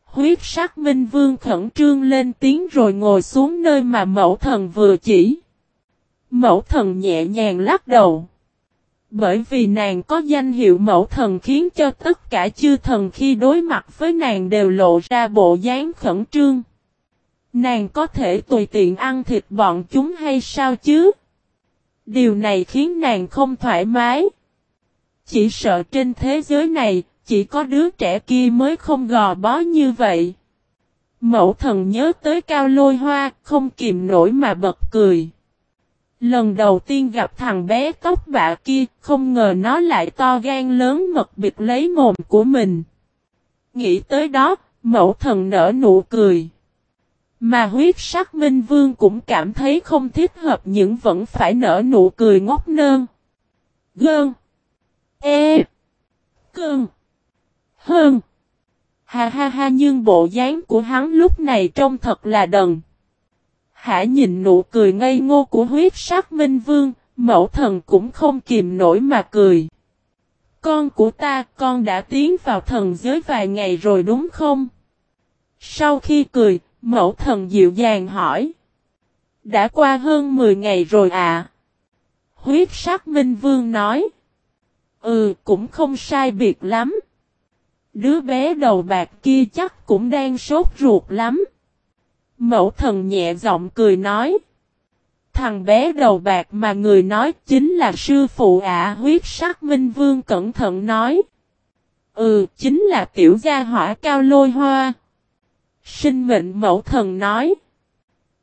[SPEAKER 1] Huyết sắc minh vương khẩn trương lên tiếng rồi ngồi xuống nơi mà mẫu thần vừa chỉ. Mẫu thần nhẹ nhàng lắc đầu. Bởi vì nàng có danh hiệu mẫu thần khiến cho tất cả chư thần khi đối mặt với nàng đều lộ ra bộ dáng khẩn trương. Nàng có thể tùy tiện ăn thịt bọn chúng hay sao chứ? Điều này khiến nàng không thoải mái. Chỉ sợ trên thế giới này, chỉ có đứa trẻ kia mới không gò bó như vậy. Mẫu thần nhớ tới cao lôi hoa, không kìm nổi mà bật cười. Lần đầu tiên gặp thằng bé tóc bạ kia, không ngờ nó lại to gan lớn mật bịt lấy mồm của mình. Nghĩ tới đó, mẫu thần nở nụ cười. Mà huyết sắc minh vương cũng cảm thấy không thích hợp nhưng vẫn phải nở nụ cười ngốc nơn. Gơn. E. Cơn. Hơn. Ha ha ha nhưng bộ dáng của hắn lúc này trông thật là đần. Hả nhìn nụ cười ngây ngô của huyết sắc minh vương, mẫu thần cũng không kìm nổi mà cười. Con của ta, con đã tiến vào thần giới vài ngày rồi đúng không? Sau khi cười, Mẫu thần dịu dàng hỏi. Đã qua hơn 10 ngày rồi à? Huyết sắc Minh Vương nói. Ừ, cũng không sai biệt lắm. Đứa bé đầu bạc kia chắc cũng đang sốt ruột lắm. Mẫu thần nhẹ giọng cười nói. Thằng bé đầu bạc mà người nói chính là sư phụ ạ huyết sắc Minh Vương cẩn thận nói. Ừ, chính là tiểu gia hỏa cao lôi hoa. Sinh mệnh mẫu thần nói.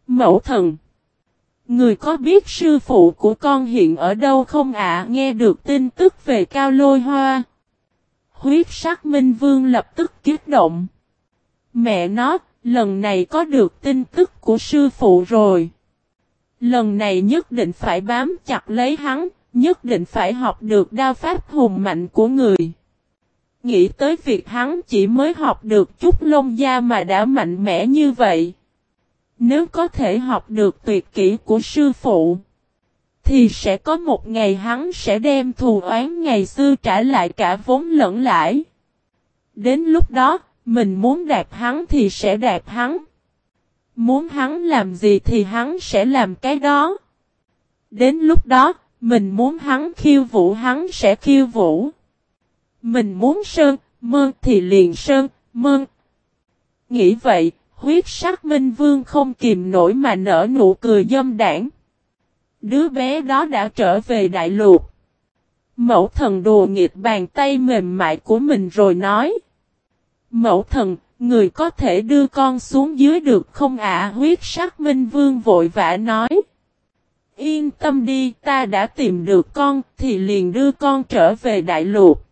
[SPEAKER 1] Mẫu thần. Người có biết sư phụ của con hiện ở đâu không ạ nghe được tin tức về cao lôi hoa. Huyết sắc minh vương lập tức kiết động. Mẹ nó, lần này có được tin tức của sư phụ rồi. Lần này nhất định phải bám chặt lấy hắn, nhất định phải học được đao pháp hùng mạnh của người. Nghĩ tới việc hắn chỉ mới học được chút lông da mà đã mạnh mẽ như vậy. Nếu có thể học được tuyệt kỹ của sư phụ, thì sẽ có một ngày hắn sẽ đem thù oán ngày xưa trả lại cả vốn lẫn lãi. Đến lúc đó, mình muốn đạp hắn thì sẽ đạp hắn. Muốn hắn làm gì thì hắn sẽ làm cái đó. Đến lúc đó, mình muốn hắn khiêu vũ hắn sẽ khiêu vũ. Mình muốn sơn, mơn thì liền sơn, mơn. Nghĩ vậy, huyết sắc minh vương không kìm nổi mà nở nụ cười dâm đảng. Đứa bé đó đã trở về đại lục. Mẫu thần đùa nghịch bàn tay mềm mại của mình rồi nói. Mẫu thần, người có thể đưa con xuống dưới được không ạ? Huyết sắc minh vương vội vã nói. Yên tâm đi, ta đã tìm được con, thì liền đưa con trở về đại lục.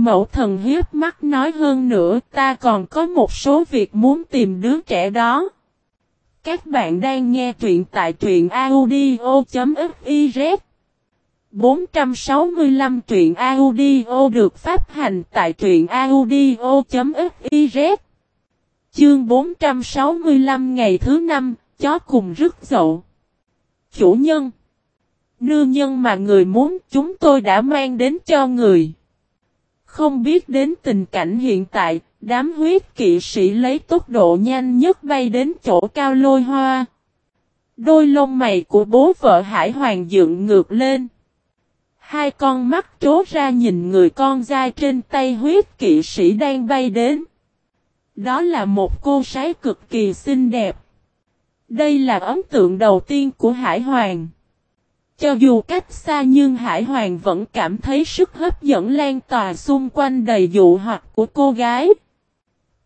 [SPEAKER 1] Mẫu thần hiếp mắt nói hơn nữa, ta còn có một số việc muốn tìm đứa trẻ đó. Các bạn đang nghe truyện tại truyện audio.fiz 465 truyện audio được phát hành tại truyện audio.fiz Chương 465 ngày thứ năm, chó cùng rứt dậu. Chủ nhân Nương nhân mà người muốn chúng tôi đã mang đến cho người. Không biết đến tình cảnh hiện tại, đám huyết kỵ sĩ lấy tốc độ nhanh nhất bay đến chỗ cao lôi hoa. Đôi lông mày của bố vợ Hải Hoàng dựng ngược lên. Hai con mắt trố ra nhìn người con dai trên tay huyết kỵ sĩ đang bay đến. Đó là một cô sái cực kỳ xinh đẹp. Đây là ấn tượng đầu tiên của Hải Hoàng. Cho dù cách xa nhưng Hải Hoàng vẫn cảm thấy sức hấp dẫn lan tỏa xung quanh đầy dụ hoặc của cô gái.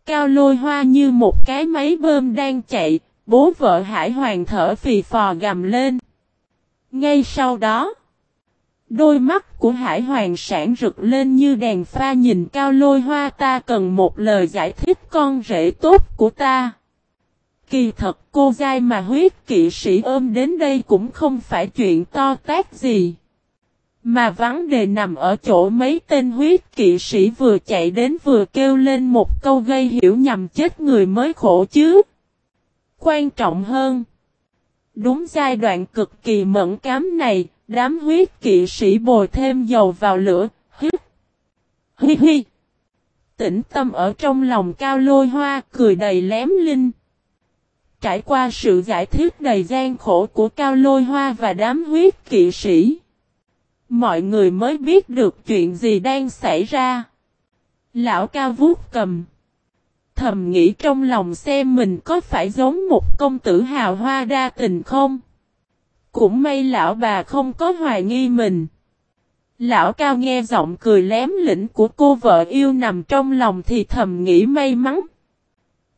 [SPEAKER 1] Cao lôi hoa như một cái máy bơm đang chạy, bố vợ Hải Hoàng thở phì phò gầm lên. Ngay sau đó, đôi mắt của Hải Hoàng sản rực lên như đèn pha nhìn cao lôi hoa ta cần một lời giải thích con rể tốt của ta. Kỳ thật cô dai mà huyết kỵ sĩ ôm đến đây cũng không phải chuyện to tác gì. Mà vấn đề nằm ở chỗ mấy tên huyết kỵ sĩ vừa chạy đến vừa kêu lên một câu gây hiểu nhầm chết người mới khổ chứ. Quan trọng hơn. Đúng giai đoạn cực kỳ mẫn cám này, đám huyết kỵ sĩ bồi thêm dầu vào lửa, hít. Hi hi. Tĩnh tâm ở trong lòng cao lôi hoa cười đầy lém linh. Trải qua sự giải thích đầy gian khổ của Cao Lôi Hoa và đám huyết kỵ sĩ. Mọi người mới biết được chuyện gì đang xảy ra. Lão Cao vuốt cầm. Thầm nghĩ trong lòng xem mình có phải giống một công tử hào hoa đa tình không? Cũng may lão bà không có hoài nghi mình. Lão Cao nghe giọng cười lém lĩnh của cô vợ yêu nằm trong lòng thì thầm nghĩ may mắn.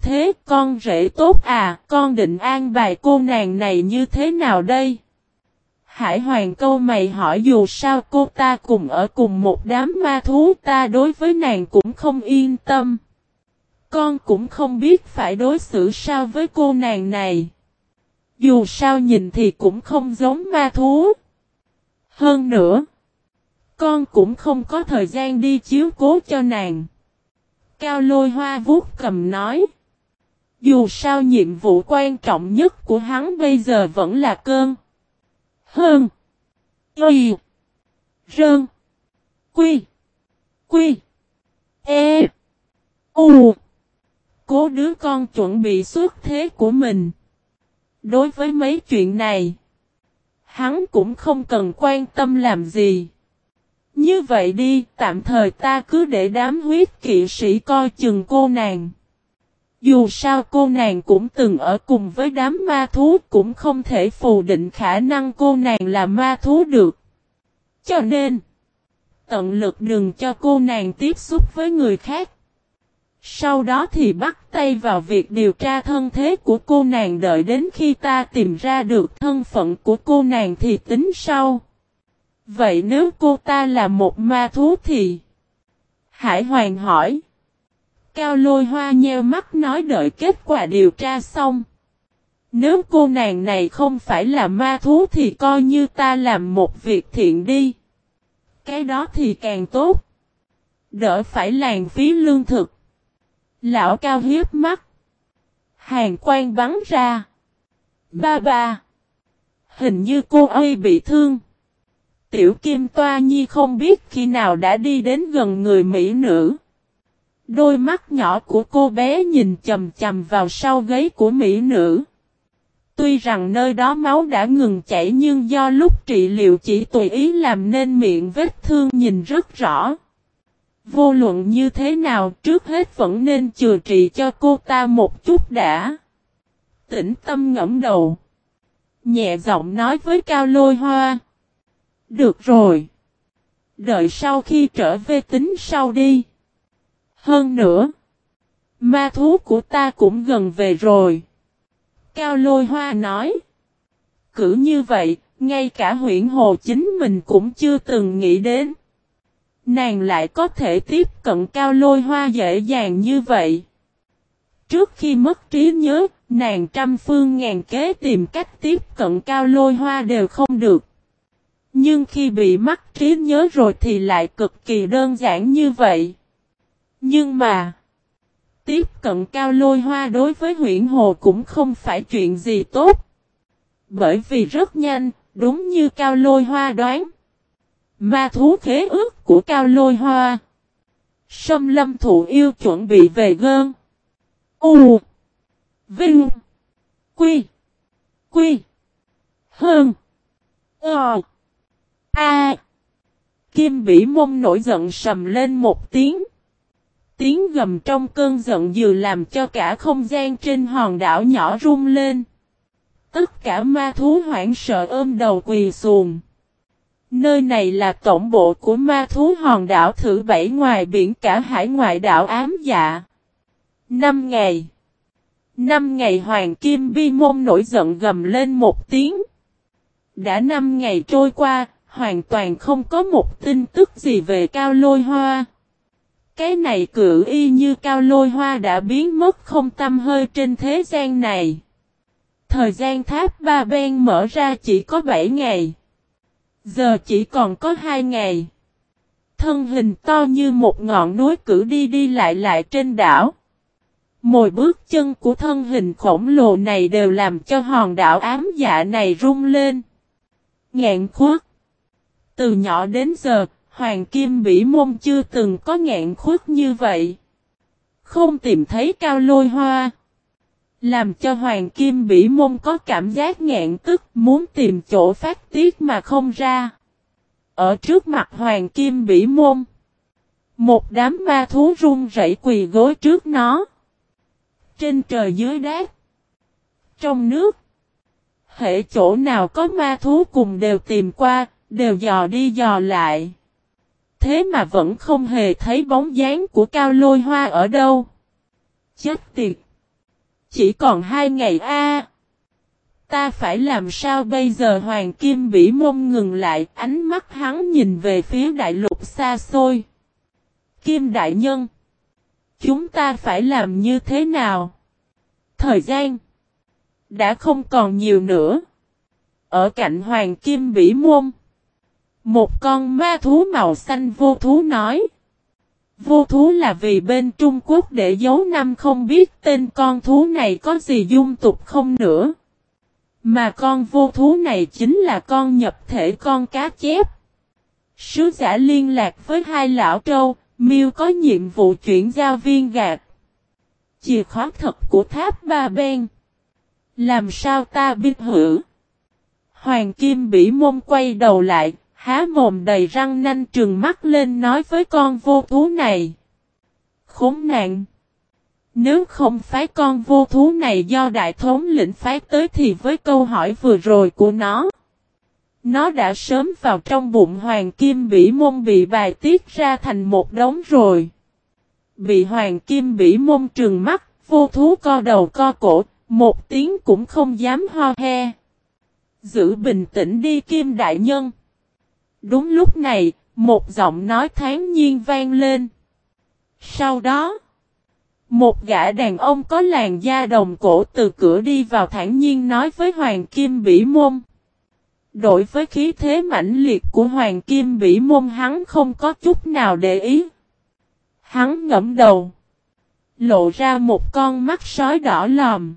[SPEAKER 1] Thế con rể tốt à, con định an bài cô nàng này như thế nào đây? Hải Hoàng câu mày hỏi dù sao cô ta cùng ở cùng một đám ma thú ta đối với nàng cũng không yên tâm. Con cũng không biết phải đối xử sao với cô nàng này. Dù sao nhìn thì cũng không giống ma thú. Hơn nữa, con cũng không có thời gian đi chiếu cố cho nàng. Cao lôi hoa vuốt cầm nói. Dù sao nhiệm vụ quan trọng nhất của hắn bây giờ vẫn là cơn. Hơn. Y. Rơn. Quy. Quy. E. U. Cố đứa con chuẩn bị xuất thế của mình. Đối với mấy chuyện này, hắn cũng không cần quan tâm làm gì. Như vậy đi, tạm thời ta cứ để đám huyết kỵ sĩ coi chừng cô nàng. Dù sao cô nàng cũng từng ở cùng với đám ma thú cũng không thể phù định khả năng cô nàng là ma thú được. Cho nên, tận lực đừng cho cô nàng tiếp xúc với người khác. Sau đó thì bắt tay vào việc điều tra thân thế của cô nàng đợi đến khi ta tìm ra được thân phận của cô nàng thì tính sau. Vậy nếu cô ta là một ma thú thì... Hải Hoàng hỏi. Cao lôi hoa nheo mắt nói đợi kết quả điều tra xong. Nếu cô nàng này không phải là ma thú thì coi như ta làm một việc thiện đi. Cái đó thì càng tốt. Đỡ phải làng phí lương thực. Lão cao hiếp mắt. Hàng quan bắn ra. Ba ba. Hình như cô ấy bị thương. Tiểu Kim Toa Nhi không biết khi nào đã đi đến gần người Mỹ nữ. Đôi mắt nhỏ của cô bé nhìn chầm chầm vào sau gáy của mỹ nữ. Tuy rằng nơi đó máu đã ngừng chảy nhưng do lúc trị liệu chỉ tùy ý làm nên miệng vết thương nhìn rất rõ. Vô luận như thế nào, trước hết vẫn nên chừa trị cho cô ta một chút đã. Tĩnh tâm ngẫm đầu. Nhẹ giọng nói với Cao Lôi Hoa. Được rồi. Đợi sau khi trở về tính sau đi. Hơn nữa. Ma thú của ta cũng gần về rồi. Cao Lôi Hoa nói. Cử như vậy, ngay cả huyện hồ chính mình cũng chưa từng nghĩ đến. Nàng lại có thể tiếp cận cao lôi hoa dễ dàng như vậy. Trước khi mất trí nhớ, nàng trăm phương ngàn kế tìm cách tiếp cận cao lôi hoa đều không được. Nhưng khi bị mất trí nhớ rồi thì lại cực kỳ đơn giản như vậy. Nhưng mà, tiếp cận cao lôi hoa đối với huyện hồ cũng không phải chuyện gì tốt. Bởi vì rất nhanh, đúng như cao lôi hoa đoán. Ma thú khế ước của cao lôi hoa. Sâm lâm thụ yêu chuẩn bị về gơn. U. Vinh. Quy. Quy. Hơn. Ờ. A. Kim bỉ mông nổi giận sầm lên một tiếng. Tiếng gầm trong cơn giận dữ làm cho cả không gian trên hòn đảo nhỏ rung lên. Tất cả ma thú hoảng sợ ôm đầu quỳ xuồng. Nơi này là tổng bộ của ma thú hòn đảo thử bảy ngoài biển cả hải ngoại đảo ám dạ. Năm ngày. Năm ngày Hoàng Kim Bi Môn nổi giận gầm lên một tiếng. Đã năm ngày trôi qua, hoàn toàn không có một tin tức gì về Cao Lôi Hoa. Cái này cử y như Cao Lôi Hoa đã biến mất không tâm hơi trên thế gian này. Thời gian tháp ba bên mở ra chỉ có 7 ngày. Giờ chỉ còn có 2 ngày. Thân hình to như một ngọn núi cử đi đi lại lại trên đảo. Mỗi bước chân của thân hình khổng lồ này đều làm cho hòn đảo ám dạ này rung lên. Ngạn khuất. Từ nhỏ đến giờ, Hoàng Kim Bỉ Môn chưa từng có ngạn khuất như vậy. Không tìm thấy cao lôi hoa. Làm cho Hoàng Kim Bỉ Môn có cảm giác ngạn tức muốn tìm chỗ phát tiết mà không ra. Ở trước mặt Hoàng Kim Bỉ Môn. Một đám ma thú run rẩy quỳ gối trước nó. Trên trời dưới đát. Trong nước. Hệ chỗ nào có ma thú cùng đều tìm qua, đều dò đi dò lại. Thế mà vẫn không hề thấy bóng dáng của cao lôi hoa ở đâu. Chết tiệt! Chỉ còn hai ngày a. Ta phải làm sao bây giờ Hoàng Kim Bỉ Mông ngừng lại, ánh mắt hắn nhìn về phía đại lục xa xôi. Kim Đại Nhân! Chúng ta phải làm như thế nào? Thời gian đã không còn nhiều nữa. Ở cạnh Hoàng Kim Bỉ Mông, một con ma thú màu xanh vô thú nói. Vô thú là vì bên Trung Quốc để giấu năm không biết tên con thú này có gì dung tục không nữa. Mà con vô thú này chính là con nhập thể con cá chép. Sứ giả liên lạc với hai lão trâu, miêu có nhiệm vụ chuyển giao viên gạt. Chìa khóa thật của tháp ba bên Làm sao ta biết hữu? Hoàng Kim bỉ môn quay đầu lại, há mồm đầy răng nanh trừng mắt lên nói với con vô thú này. Khốn nạn! Nếu không phái con vô thú này do đại thống lĩnh phái tới thì với câu hỏi vừa rồi của nó. Nó đã sớm vào trong bụng hoàng kim bỉ môn bị bài tiết ra thành một đống rồi. Bị hoàng kim bỉ môn trừng mắt, vô thú co đầu co cổ, một tiếng cũng không dám ho he. Giữ bình tĩnh đi kim đại nhân. Đúng lúc này, một giọng nói tháng nhiên vang lên. Sau đó, một gã đàn ông có làn da đồng cổ từ cửa đi vào thản nhiên nói với Hoàng Kim Bỉ Môn. Đối với khí thế mãnh liệt của Hoàng Kim Bỉ Môn hắn không có chút nào để ý. Hắn ngẫm đầu. Lộ ra một con mắt sói đỏ lòm.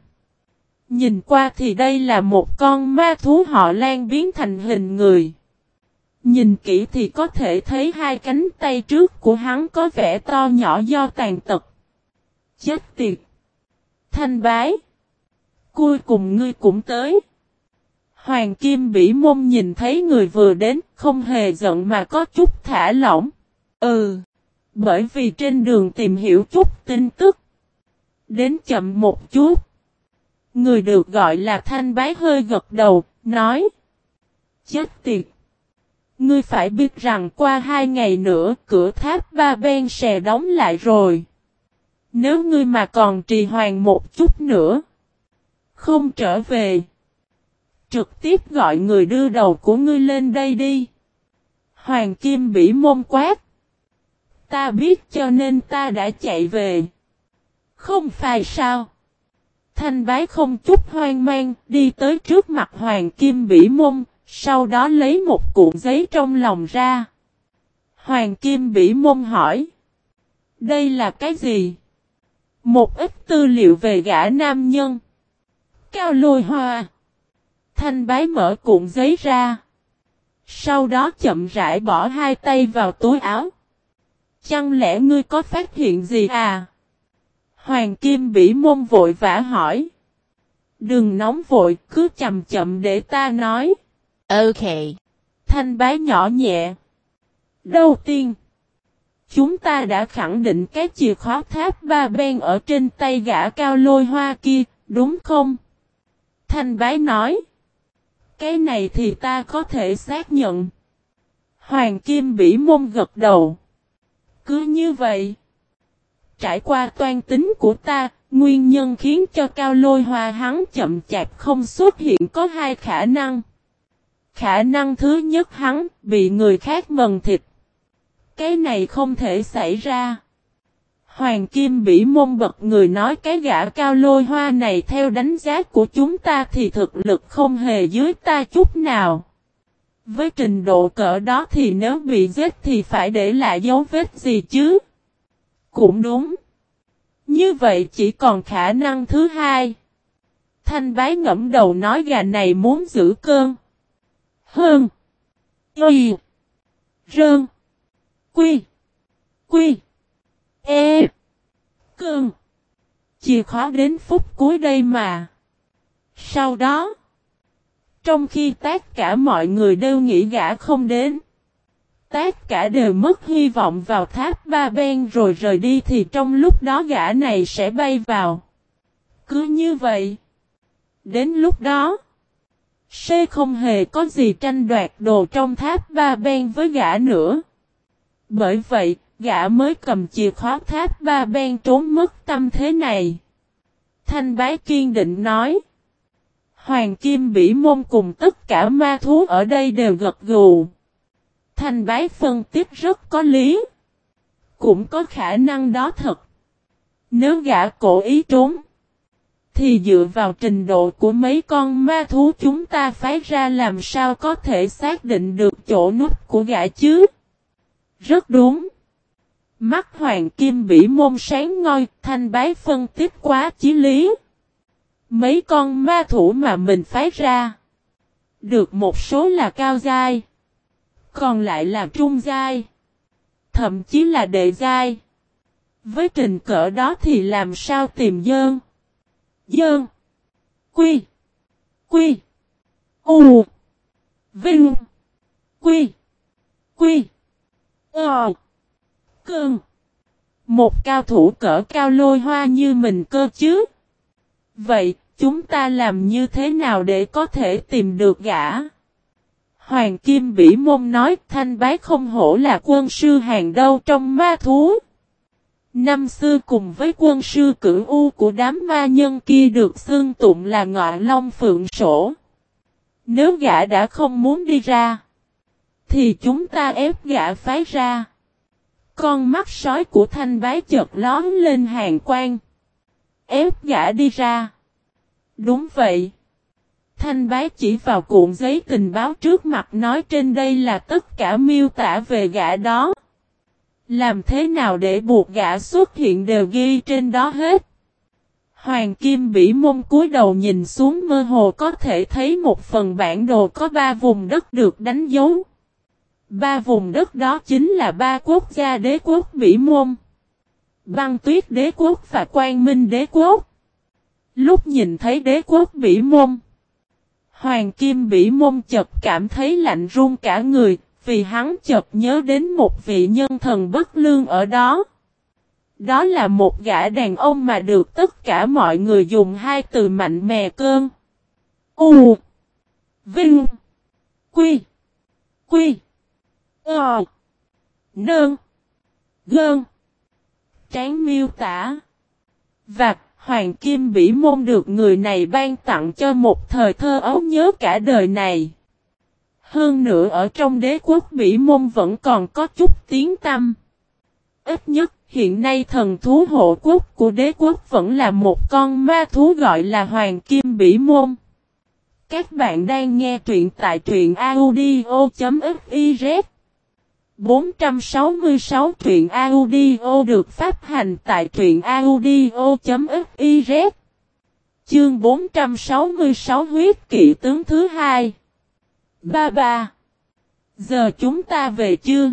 [SPEAKER 1] Nhìn qua thì đây là một con ma thú họ lan biến thành hình người. Nhìn kỹ thì có thể thấy hai cánh tay trước của hắn có vẻ to nhỏ do tàn tật. Chết tiệt! Thanh bái! Cuối cùng ngươi cũng tới. Hoàng Kim Bỉ Mông nhìn thấy người vừa đến, không hề giận mà có chút thả lỏng. Ừ! Bởi vì trên đường tìm hiểu chút tin tức. Đến chậm một chút. Người được gọi là thanh bái hơi gật đầu, nói. Chết tiệt! Ngươi phải biết rằng qua hai ngày nữa cửa tháp ba bên sẽ đóng lại rồi. Nếu ngươi mà còn trì hoãn một chút nữa. Không trở về. Trực tiếp gọi người đưa đầu của ngươi lên đây đi. Hoàng Kim bị môn quát. Ta biết cho nên ta đã chạy về. Không phải sao? Thanh bái không chút hoang mang, đi tới trước mặt Hoàng Kim Bỉ Môn, sau đó lấy một cuộn giấy trong lòng ra. Hoàng Kim Bỉ mông hỏi. Đây là cái gì? Một ít tư liệu về gã nam nhân. Cao lôi hoa. Thanh bái mở cuộn giấy ra. Sau đó chậm rãi bỏ hai tay vào túi áo. Chẳng lẽ ngươi có phát hiện gì à? Hoàng Kim Bỉ mông vội vã hỏi. Đừng nóng vội, cứ chậm chậm để ta nói.
[SPEAKER 2] Ok.
[SPEAKER 1] Thanh bái nhỏ nhẹ. Đầu tiên, chúng ta đã khẳng định cái chìa khóa tháp ba ben ở trên tay gã cao lôi hoa kia, đúng không? Thanh bái nói. Cái này thì ta có thể xác nhận. Hoàng Kim Bỉ môn gật đầu. Cứ như vậy. Trải qua toan tính của ta, nguyên nhân khiến cho cao lôi hoa hắn chậm chạp không xuất hiện có hai khả năng. Khả năng thứ nhất hắn bị người khác mần thịt. Cái này không thể xảy ra. Hoàng Kim bị môn bật người nói cái gã cao lôi hoa này theo đánh giá của chúng ta thì thực lực không hề dưới ta chút nào. Với trình độ cỡ đó thì nếu bị giết thì phải để lại dấu vết gì chứ? Cũng đúng. Như vậy chỉ còn khả năng thứ hai. Thanh bái ngẫm đầu nói gà này muốn giữ cơn. Hơn. Y. Rơn. Quy. Quy. E. Cơn. Chìa khóa đến phút cuối đây mà. Sau đó. Trong khi tất cả mọi người đều nghĩ gã không đến. Tất cả đều mất hy vọng vào tháp ba ben rồi rời đi thì trong lúc đó gã này sẽ bay vào. Cứ như vậy. Đến lúc đó. Sê không hề có gì tranh đoạt đồ trong tháp ba ben với gã nữa. Bởi vậy, gã mới cầm chìa khóa tháp ba ben trốn mất tâm thế này. Thanh bái kiên định nói. Hoàng Kim Bỉ Môn cùng tất cả ma thú ở đây đều gật gù. Thanh bái phân tích rất có lý. Cũng có khả năng đó thật. Nếu gã cổ ý trốn. Thì dựa vào trình độ của mấy con ma thú chúng ta phái ra làm sao có thể xác định được chỗ nút của gã chứ? Rất đúng. Mắt hoàng kim bỉ môn sáng ngôi, thanh bái phân tích quá chí lý. Mấy con ma thủ mà mình phái ra. Được một số là cao giai. Còn lại là trung giai. Thậm chí là đệ giai. Với trình cỡ đó thì làm sao tìm dơn. Dơn. Quy. Quy. U. Vinh. Quy. Quy. Ờ. Cơn. Một cao thủ cỡ cao lôi hoa như mình cơ chứ. Vậy, chúng ta làm như thế nào để có thể tìm được gã? Hoàng Kim Bỉ Môn nói thanh bái không hổ là quân sư hàng đâu trong ma thú. Năm xưa cùng với quân sư cửu u của đám ma nhân kia được xương tụng là ngọa long phượng sổ. Nếu gã đã không muốn đi ra, thì chúng ta ép gã phái ra. Con mắt sói của thanh bái chợt lón lên hàng quan. Ép gã đi ra. Đúng vậy. Thanh bái chỉ vào cuộn giấy tình báo trước mặt nói trên đây là tất cả miêu tả về gã đó. Làm thế nào để buộc gã xuất hiện đều ghi trên đó hết. Hoàng Kim Bỉ mông cúi đầu nhìn xuống mơ hồ có thể thấy một phần bản đồ có ba vùng đất được đánh dấu. Ba vùng đất đó chính là ba quốc gia đế quốc Bỉ Môn, Băng tuyết đế quốc và Quang Minh đế quốc. Lúc nhìn thấy đế quốc Bỉ Môn, Hoàng Kim Bỉ Môn chật cảm thấy lạnh run cả người, vì hắn chợt nhớ đến một vị nhân thần bất lương ở đó. Đó là một gã đàn ông mà được tất cả mọi người dùng hai từ mạnh mè cơn. U, Vinh, Quy Quy Ờ Nơn, Gơn Tráng miêu tả Và Hoàng Kim Bỉ Môn được người này ban tặng cho một thời thơ ấu nhớ cả đời này. Hơn nữa ở trong đế quốc Bỉ Môn vẫn còn có chút tiếng tâm. Ít nhất, hiện nay thần thú hộ quốc của đế quốc vẫn là một con ma thú gọi là Hoàng Kim Bỉ Môn. Các bạn đang nghe truyện tại truyện audio.fiz 466 truyện audio được phát hành tại truyện audio.fiz Chương 466 huyết kỵ tướng thứ hai Ba ba Giờ chúng ta về chưa?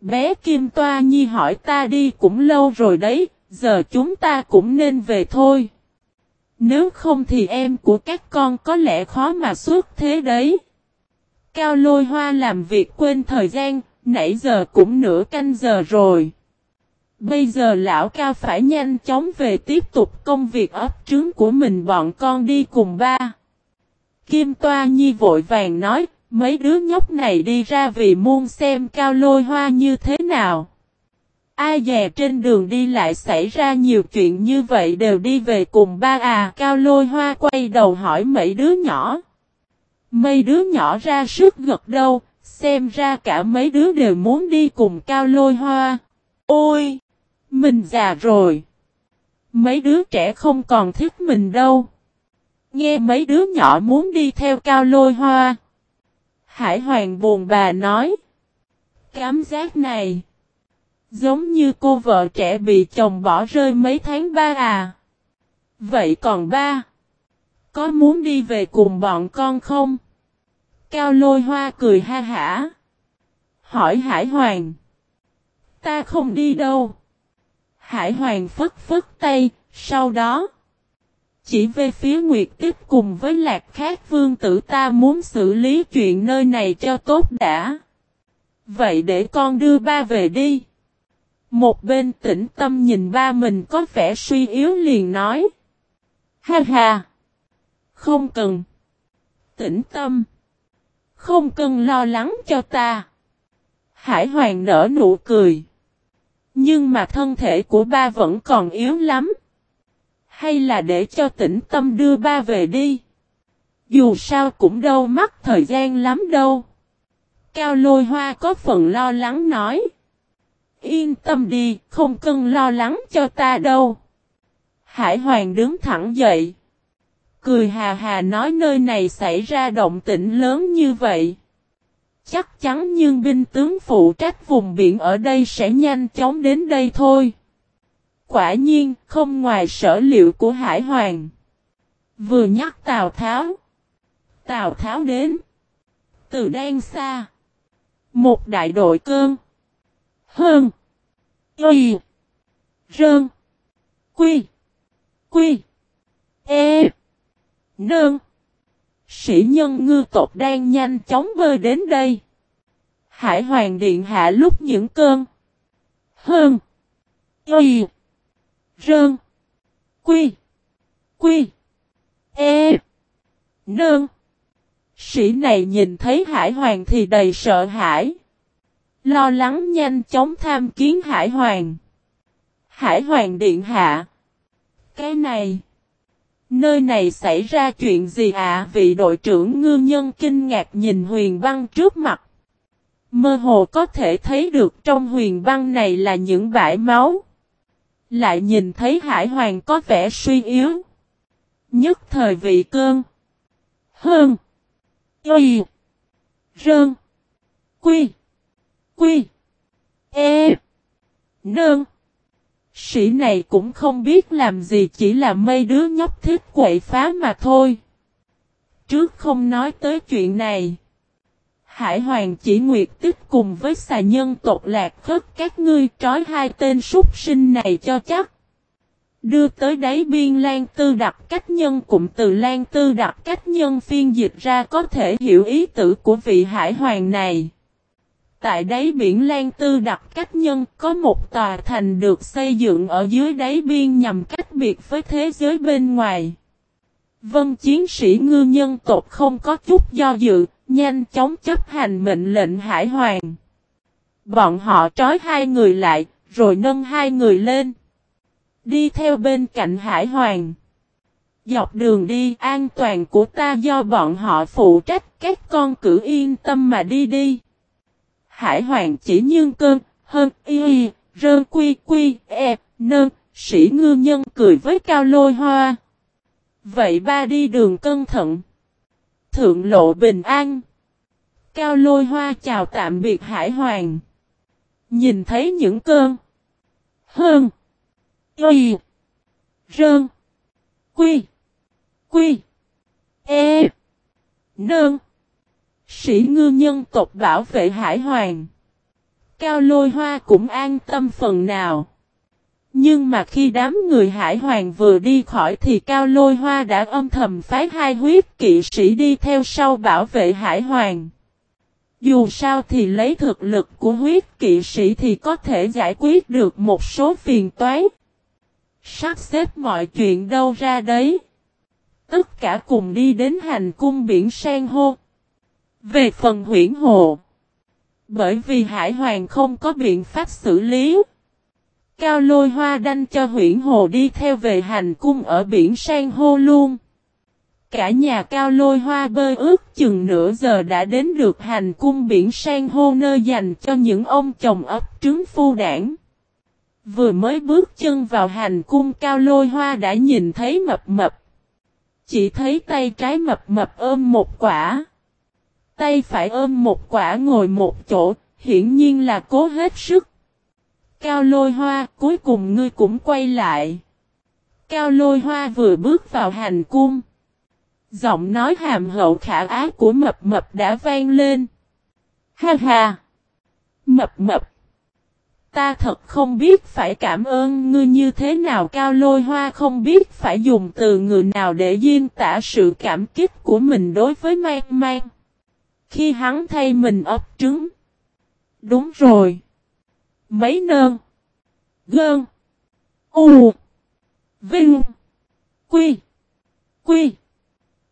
[SPEAKER 1] Bé Kim Toa Nhi hỏi ta đi cũng lâu rồi đấy, giờ chúng ta cũng nên về thôi. Nếu không thì em của các con có lẽ khó mà xuất thế đấy. Cao lôi hoa làm việc quên thời gian, nãy giờ cũng nửa canh giờ rồi. Bây giờ lão cao phải nhanh chóng về tiếp tục công việc ấp trứng của mình bọn con đi cùng ba. Kim Toa Nhi vội vàng nói, mấy đứa nhóc này đi ra vì muốn xem cao lôi hoa như thế nào. Ai dè trên đường đi lại xảy ra nhiều chuyện như vậy đều đi về cùng ba à. Cao lôi hoa quay đầu hỏi mấy đứa nhỏ. Mấy đứa nhỏ ra sức gật đầu, xem ra cả mấy đứa đều muốn đi cùng cao lôi hoa. Ôi! Mình già rồi. Mấy đứa trẻ không còn thích mình đâu. Nghe mấy đứa nhỏ muốn đi theo cao lôi hoa. Hải Hoàng buồn bà nói. Cảm giác này. Giống như cô vợ trẻ bị chồng bỏ rơi mấy tháng ba à. Vậy còn ba? Có muốn đi về cùng bọn con không? Cao lôi hoa cười ha hả. Hỏi Hải Hoàng. Ta không đi đâu. Hải Hoàng phất phất tay, sau đó. Chỉ về phía Nguyệt tiếp cùng với lạc khác vương tử ta muốn xử lý chuyện nơi này cho tốt đã. Vậy để con đưa ba về đi. Một bên tĩnh tâm nhìn ba mình có vẻ suy yếu liền nói. Ha ha. Không cần. Tĩnh tâm. Không cần lo lắng cho ta. Hải Hoàng nở nụ cười. Nhưng mà thân thể của ba vẫn còn yếu lắm. Hay là để cho tĩnh tâm đưa ba về đi. Dù sao cũng đâu mất thời gian lắm đâu. Cao lôi hoa có phần lo lắng nói. Yên tâm đi, không cần lo lắng cho ta đâu. Hải Hoàng đứng thẳng dậy. Cười hà hà nói nơi này xảy ra động tĩnh lớn như vậy. Chắc chắn nhưng binh tướng phụ trách vùng biển ở đây sẽ nhanh chóng đến đây thôi. Quả nhiên, không ngoài sở liệu của Hải Hoàng. Vừa nhắc Tào Tháo. Tào Tháo đến. Từ đen xa. Một đại đội cơn. Hơn. Y. Rơn. Quy. Quy. E. Nơn. Sĩ nhân ngư tộc đang nhanh chóng bơi đến đây. Hải Hoàng Điện hạ lúc những cơn. Hơn. Y. Rơn. Quy. Quy. E. Nơn. Sĩ này nhìn thấy Hải Hoàng thì đầy sợ hãi. Lo lắng nhanh chóng tham kiến Hải Hoàng. Hải Hoàng Điện Hạ. Cái này. Nơi này xảy ra chuyện gì ạ? À? Vị đội trưởng ngư nhân kinh ngạc nhìn huyền băng trước mặt. Mơ hồ có thể thấy được trong huyền băng này là những bãi máu. Lại nhìn thấy hải hoàng có vẻ suy yếu. Nhất thời vị cơn. Hơn. Y. Rơn. Quy. Quy. E. Nương. Sĩ này cũng không biết làm gì, chỉ là mây đứa nhóc thích quậy phá mà thôi. Trước không nói tới chuyện này. Hải Hoàng chỉ nguyệt tích cùng với xà nhân tộc lạc khất các ngươi trói hai tên súc sinh này cho chắc. Đưa tới đáy biên lan tư đặt cách nhân cụm từ lan tư đặt cách nhân phiên dịch ra có thể hiểu ý tử của vị hải hoàng này. tại đáy biển Lan Tư đặt cách nhân có một tòa thành được xây dựng ở dưới đáy biên nhằm cách biệt với thế giới bên ngoài. Vân chiến sĩ ngư nhân tộc không có chút do dự, nhanh chóng chấp hành mệnh lệnh hải hoàng. Bọn họ trói hai người lại, rồi nâng hai người lên. Đi theo bên cạnh hải hoàng. Dọc đường đi an toàn của ta do bọn họ phụ trách các con cử yên tâm mà đi đi. Hải hoàng chỉ nhưng cơn, hơn y y, rơn quy quy, e, nơn, sĩ ngư nhân cười với cao lôi hoa. Vậy ba đi đường cân thận. Thượng lộ bình an. Cao lôi hoa chào tạm biệt hải hoàng. Nhìn thấy những cơn. Hơn. Y. Rơn. Quy. Quy. E. Nơn. Sĩ ngư nhân tộc bảo vệ hải hoàng. Cao lôi hoa cũng an tâm phần nào. Nhưng mà khi đám người hải hoàng vừa đi khỏi thì Cao Lôi Hoa đã âm thầm phái hai huyết kỵ sĩ đi theo sau bảo vệ hải hoàng. Dù sao thì lấy thực lực của huyết kỵ sĩ thì có thể giải quyết được một số phiền toái. Sắp xếp mọi chuyện đâu ra đấy. Tất cả cùng đi đến hành cung biển sang hô. Về phần huyển hồ. Bởi vì hải hoàng không có biện pháp xử lý. Cao lôi hoa đanh cho huyển hồ đi theo về hành cung ở biển sang hô luôn. Cả nhà cao lôi hoa bơi ướt chừng nửa giờ đã đến được hành cung biển sang hô nơi dành cho những ông chồng ấp trứng phu đảng. Vừa mới bước chân vào hành cung cao lôi hoa đã nhìn thấy mập mập. Chỉ thấy tay trái mập mập ôm một quả. Tay phải ôm một quả ngồi một chỗ, hiển nhiên là cố hết sức. Cao lôi hoa, cuối cùng ngươi cũng quay lại. Cao lôi hoa vừa bước vào hành cung. Giọng nói hàm hậu khả ác của mập mập đã vang lên. Ha ha! Mập mập! Ta thật không biết phải cảm ơn ngươi như thế nào cao lôi hoa không biết phải dùng từ người nào để diễn tả sự cảm kích của mình đối với mang mang. Khi hắn thay mình ấp trứng. Đúng rồi. Mấy nơn. Gơn. U. Vinh. Quy. Quy.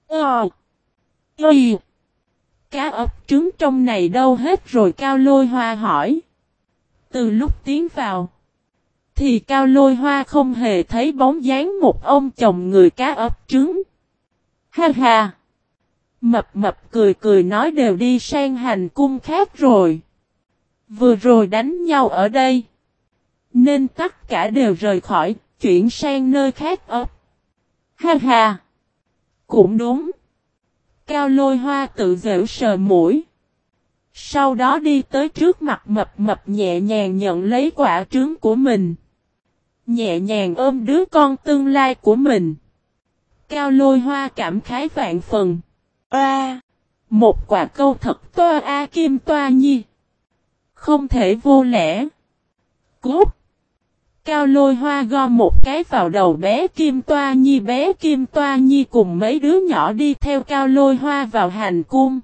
[SPEAKER 1] Ờ. Y. Cá ấp trứng trong này đâu hết rồi, cao lôi hoa hỏi. Từ lúc tiến vào. Thì cao lôi hoa không hề thấy bóng dáng một ông chồng người cá ấp trứng. Ha ha. Mập mập cười cười nói đều đi sang hành cung khác rồi. Vừa rồi đánh nhau ở đây. Nên tất cả đều rời khỏi, chuyển sang nơi khác ấp. Ha ha. Cũng đúng. Cao lôi hoa tự dễu sờ mũi. Sau đó đi tới trước mặt mập mập nhẹ nhàng nhận lấy quả trứng của mình. Nhẹ nhàng ôm đứa con tương lai của mình. Cao lôi hoa cảm khái vạn phần. A. một quả câu thật toa A kim toa nhi. Không thể vô lẽ. Cút. Cao lôi hoa gom một cái vào đầu bé Kim Toa Nhi bé Kim Toa Nhi cùng mấy đứa nhỏ đi theo Cao lôi hoa vào hành cung.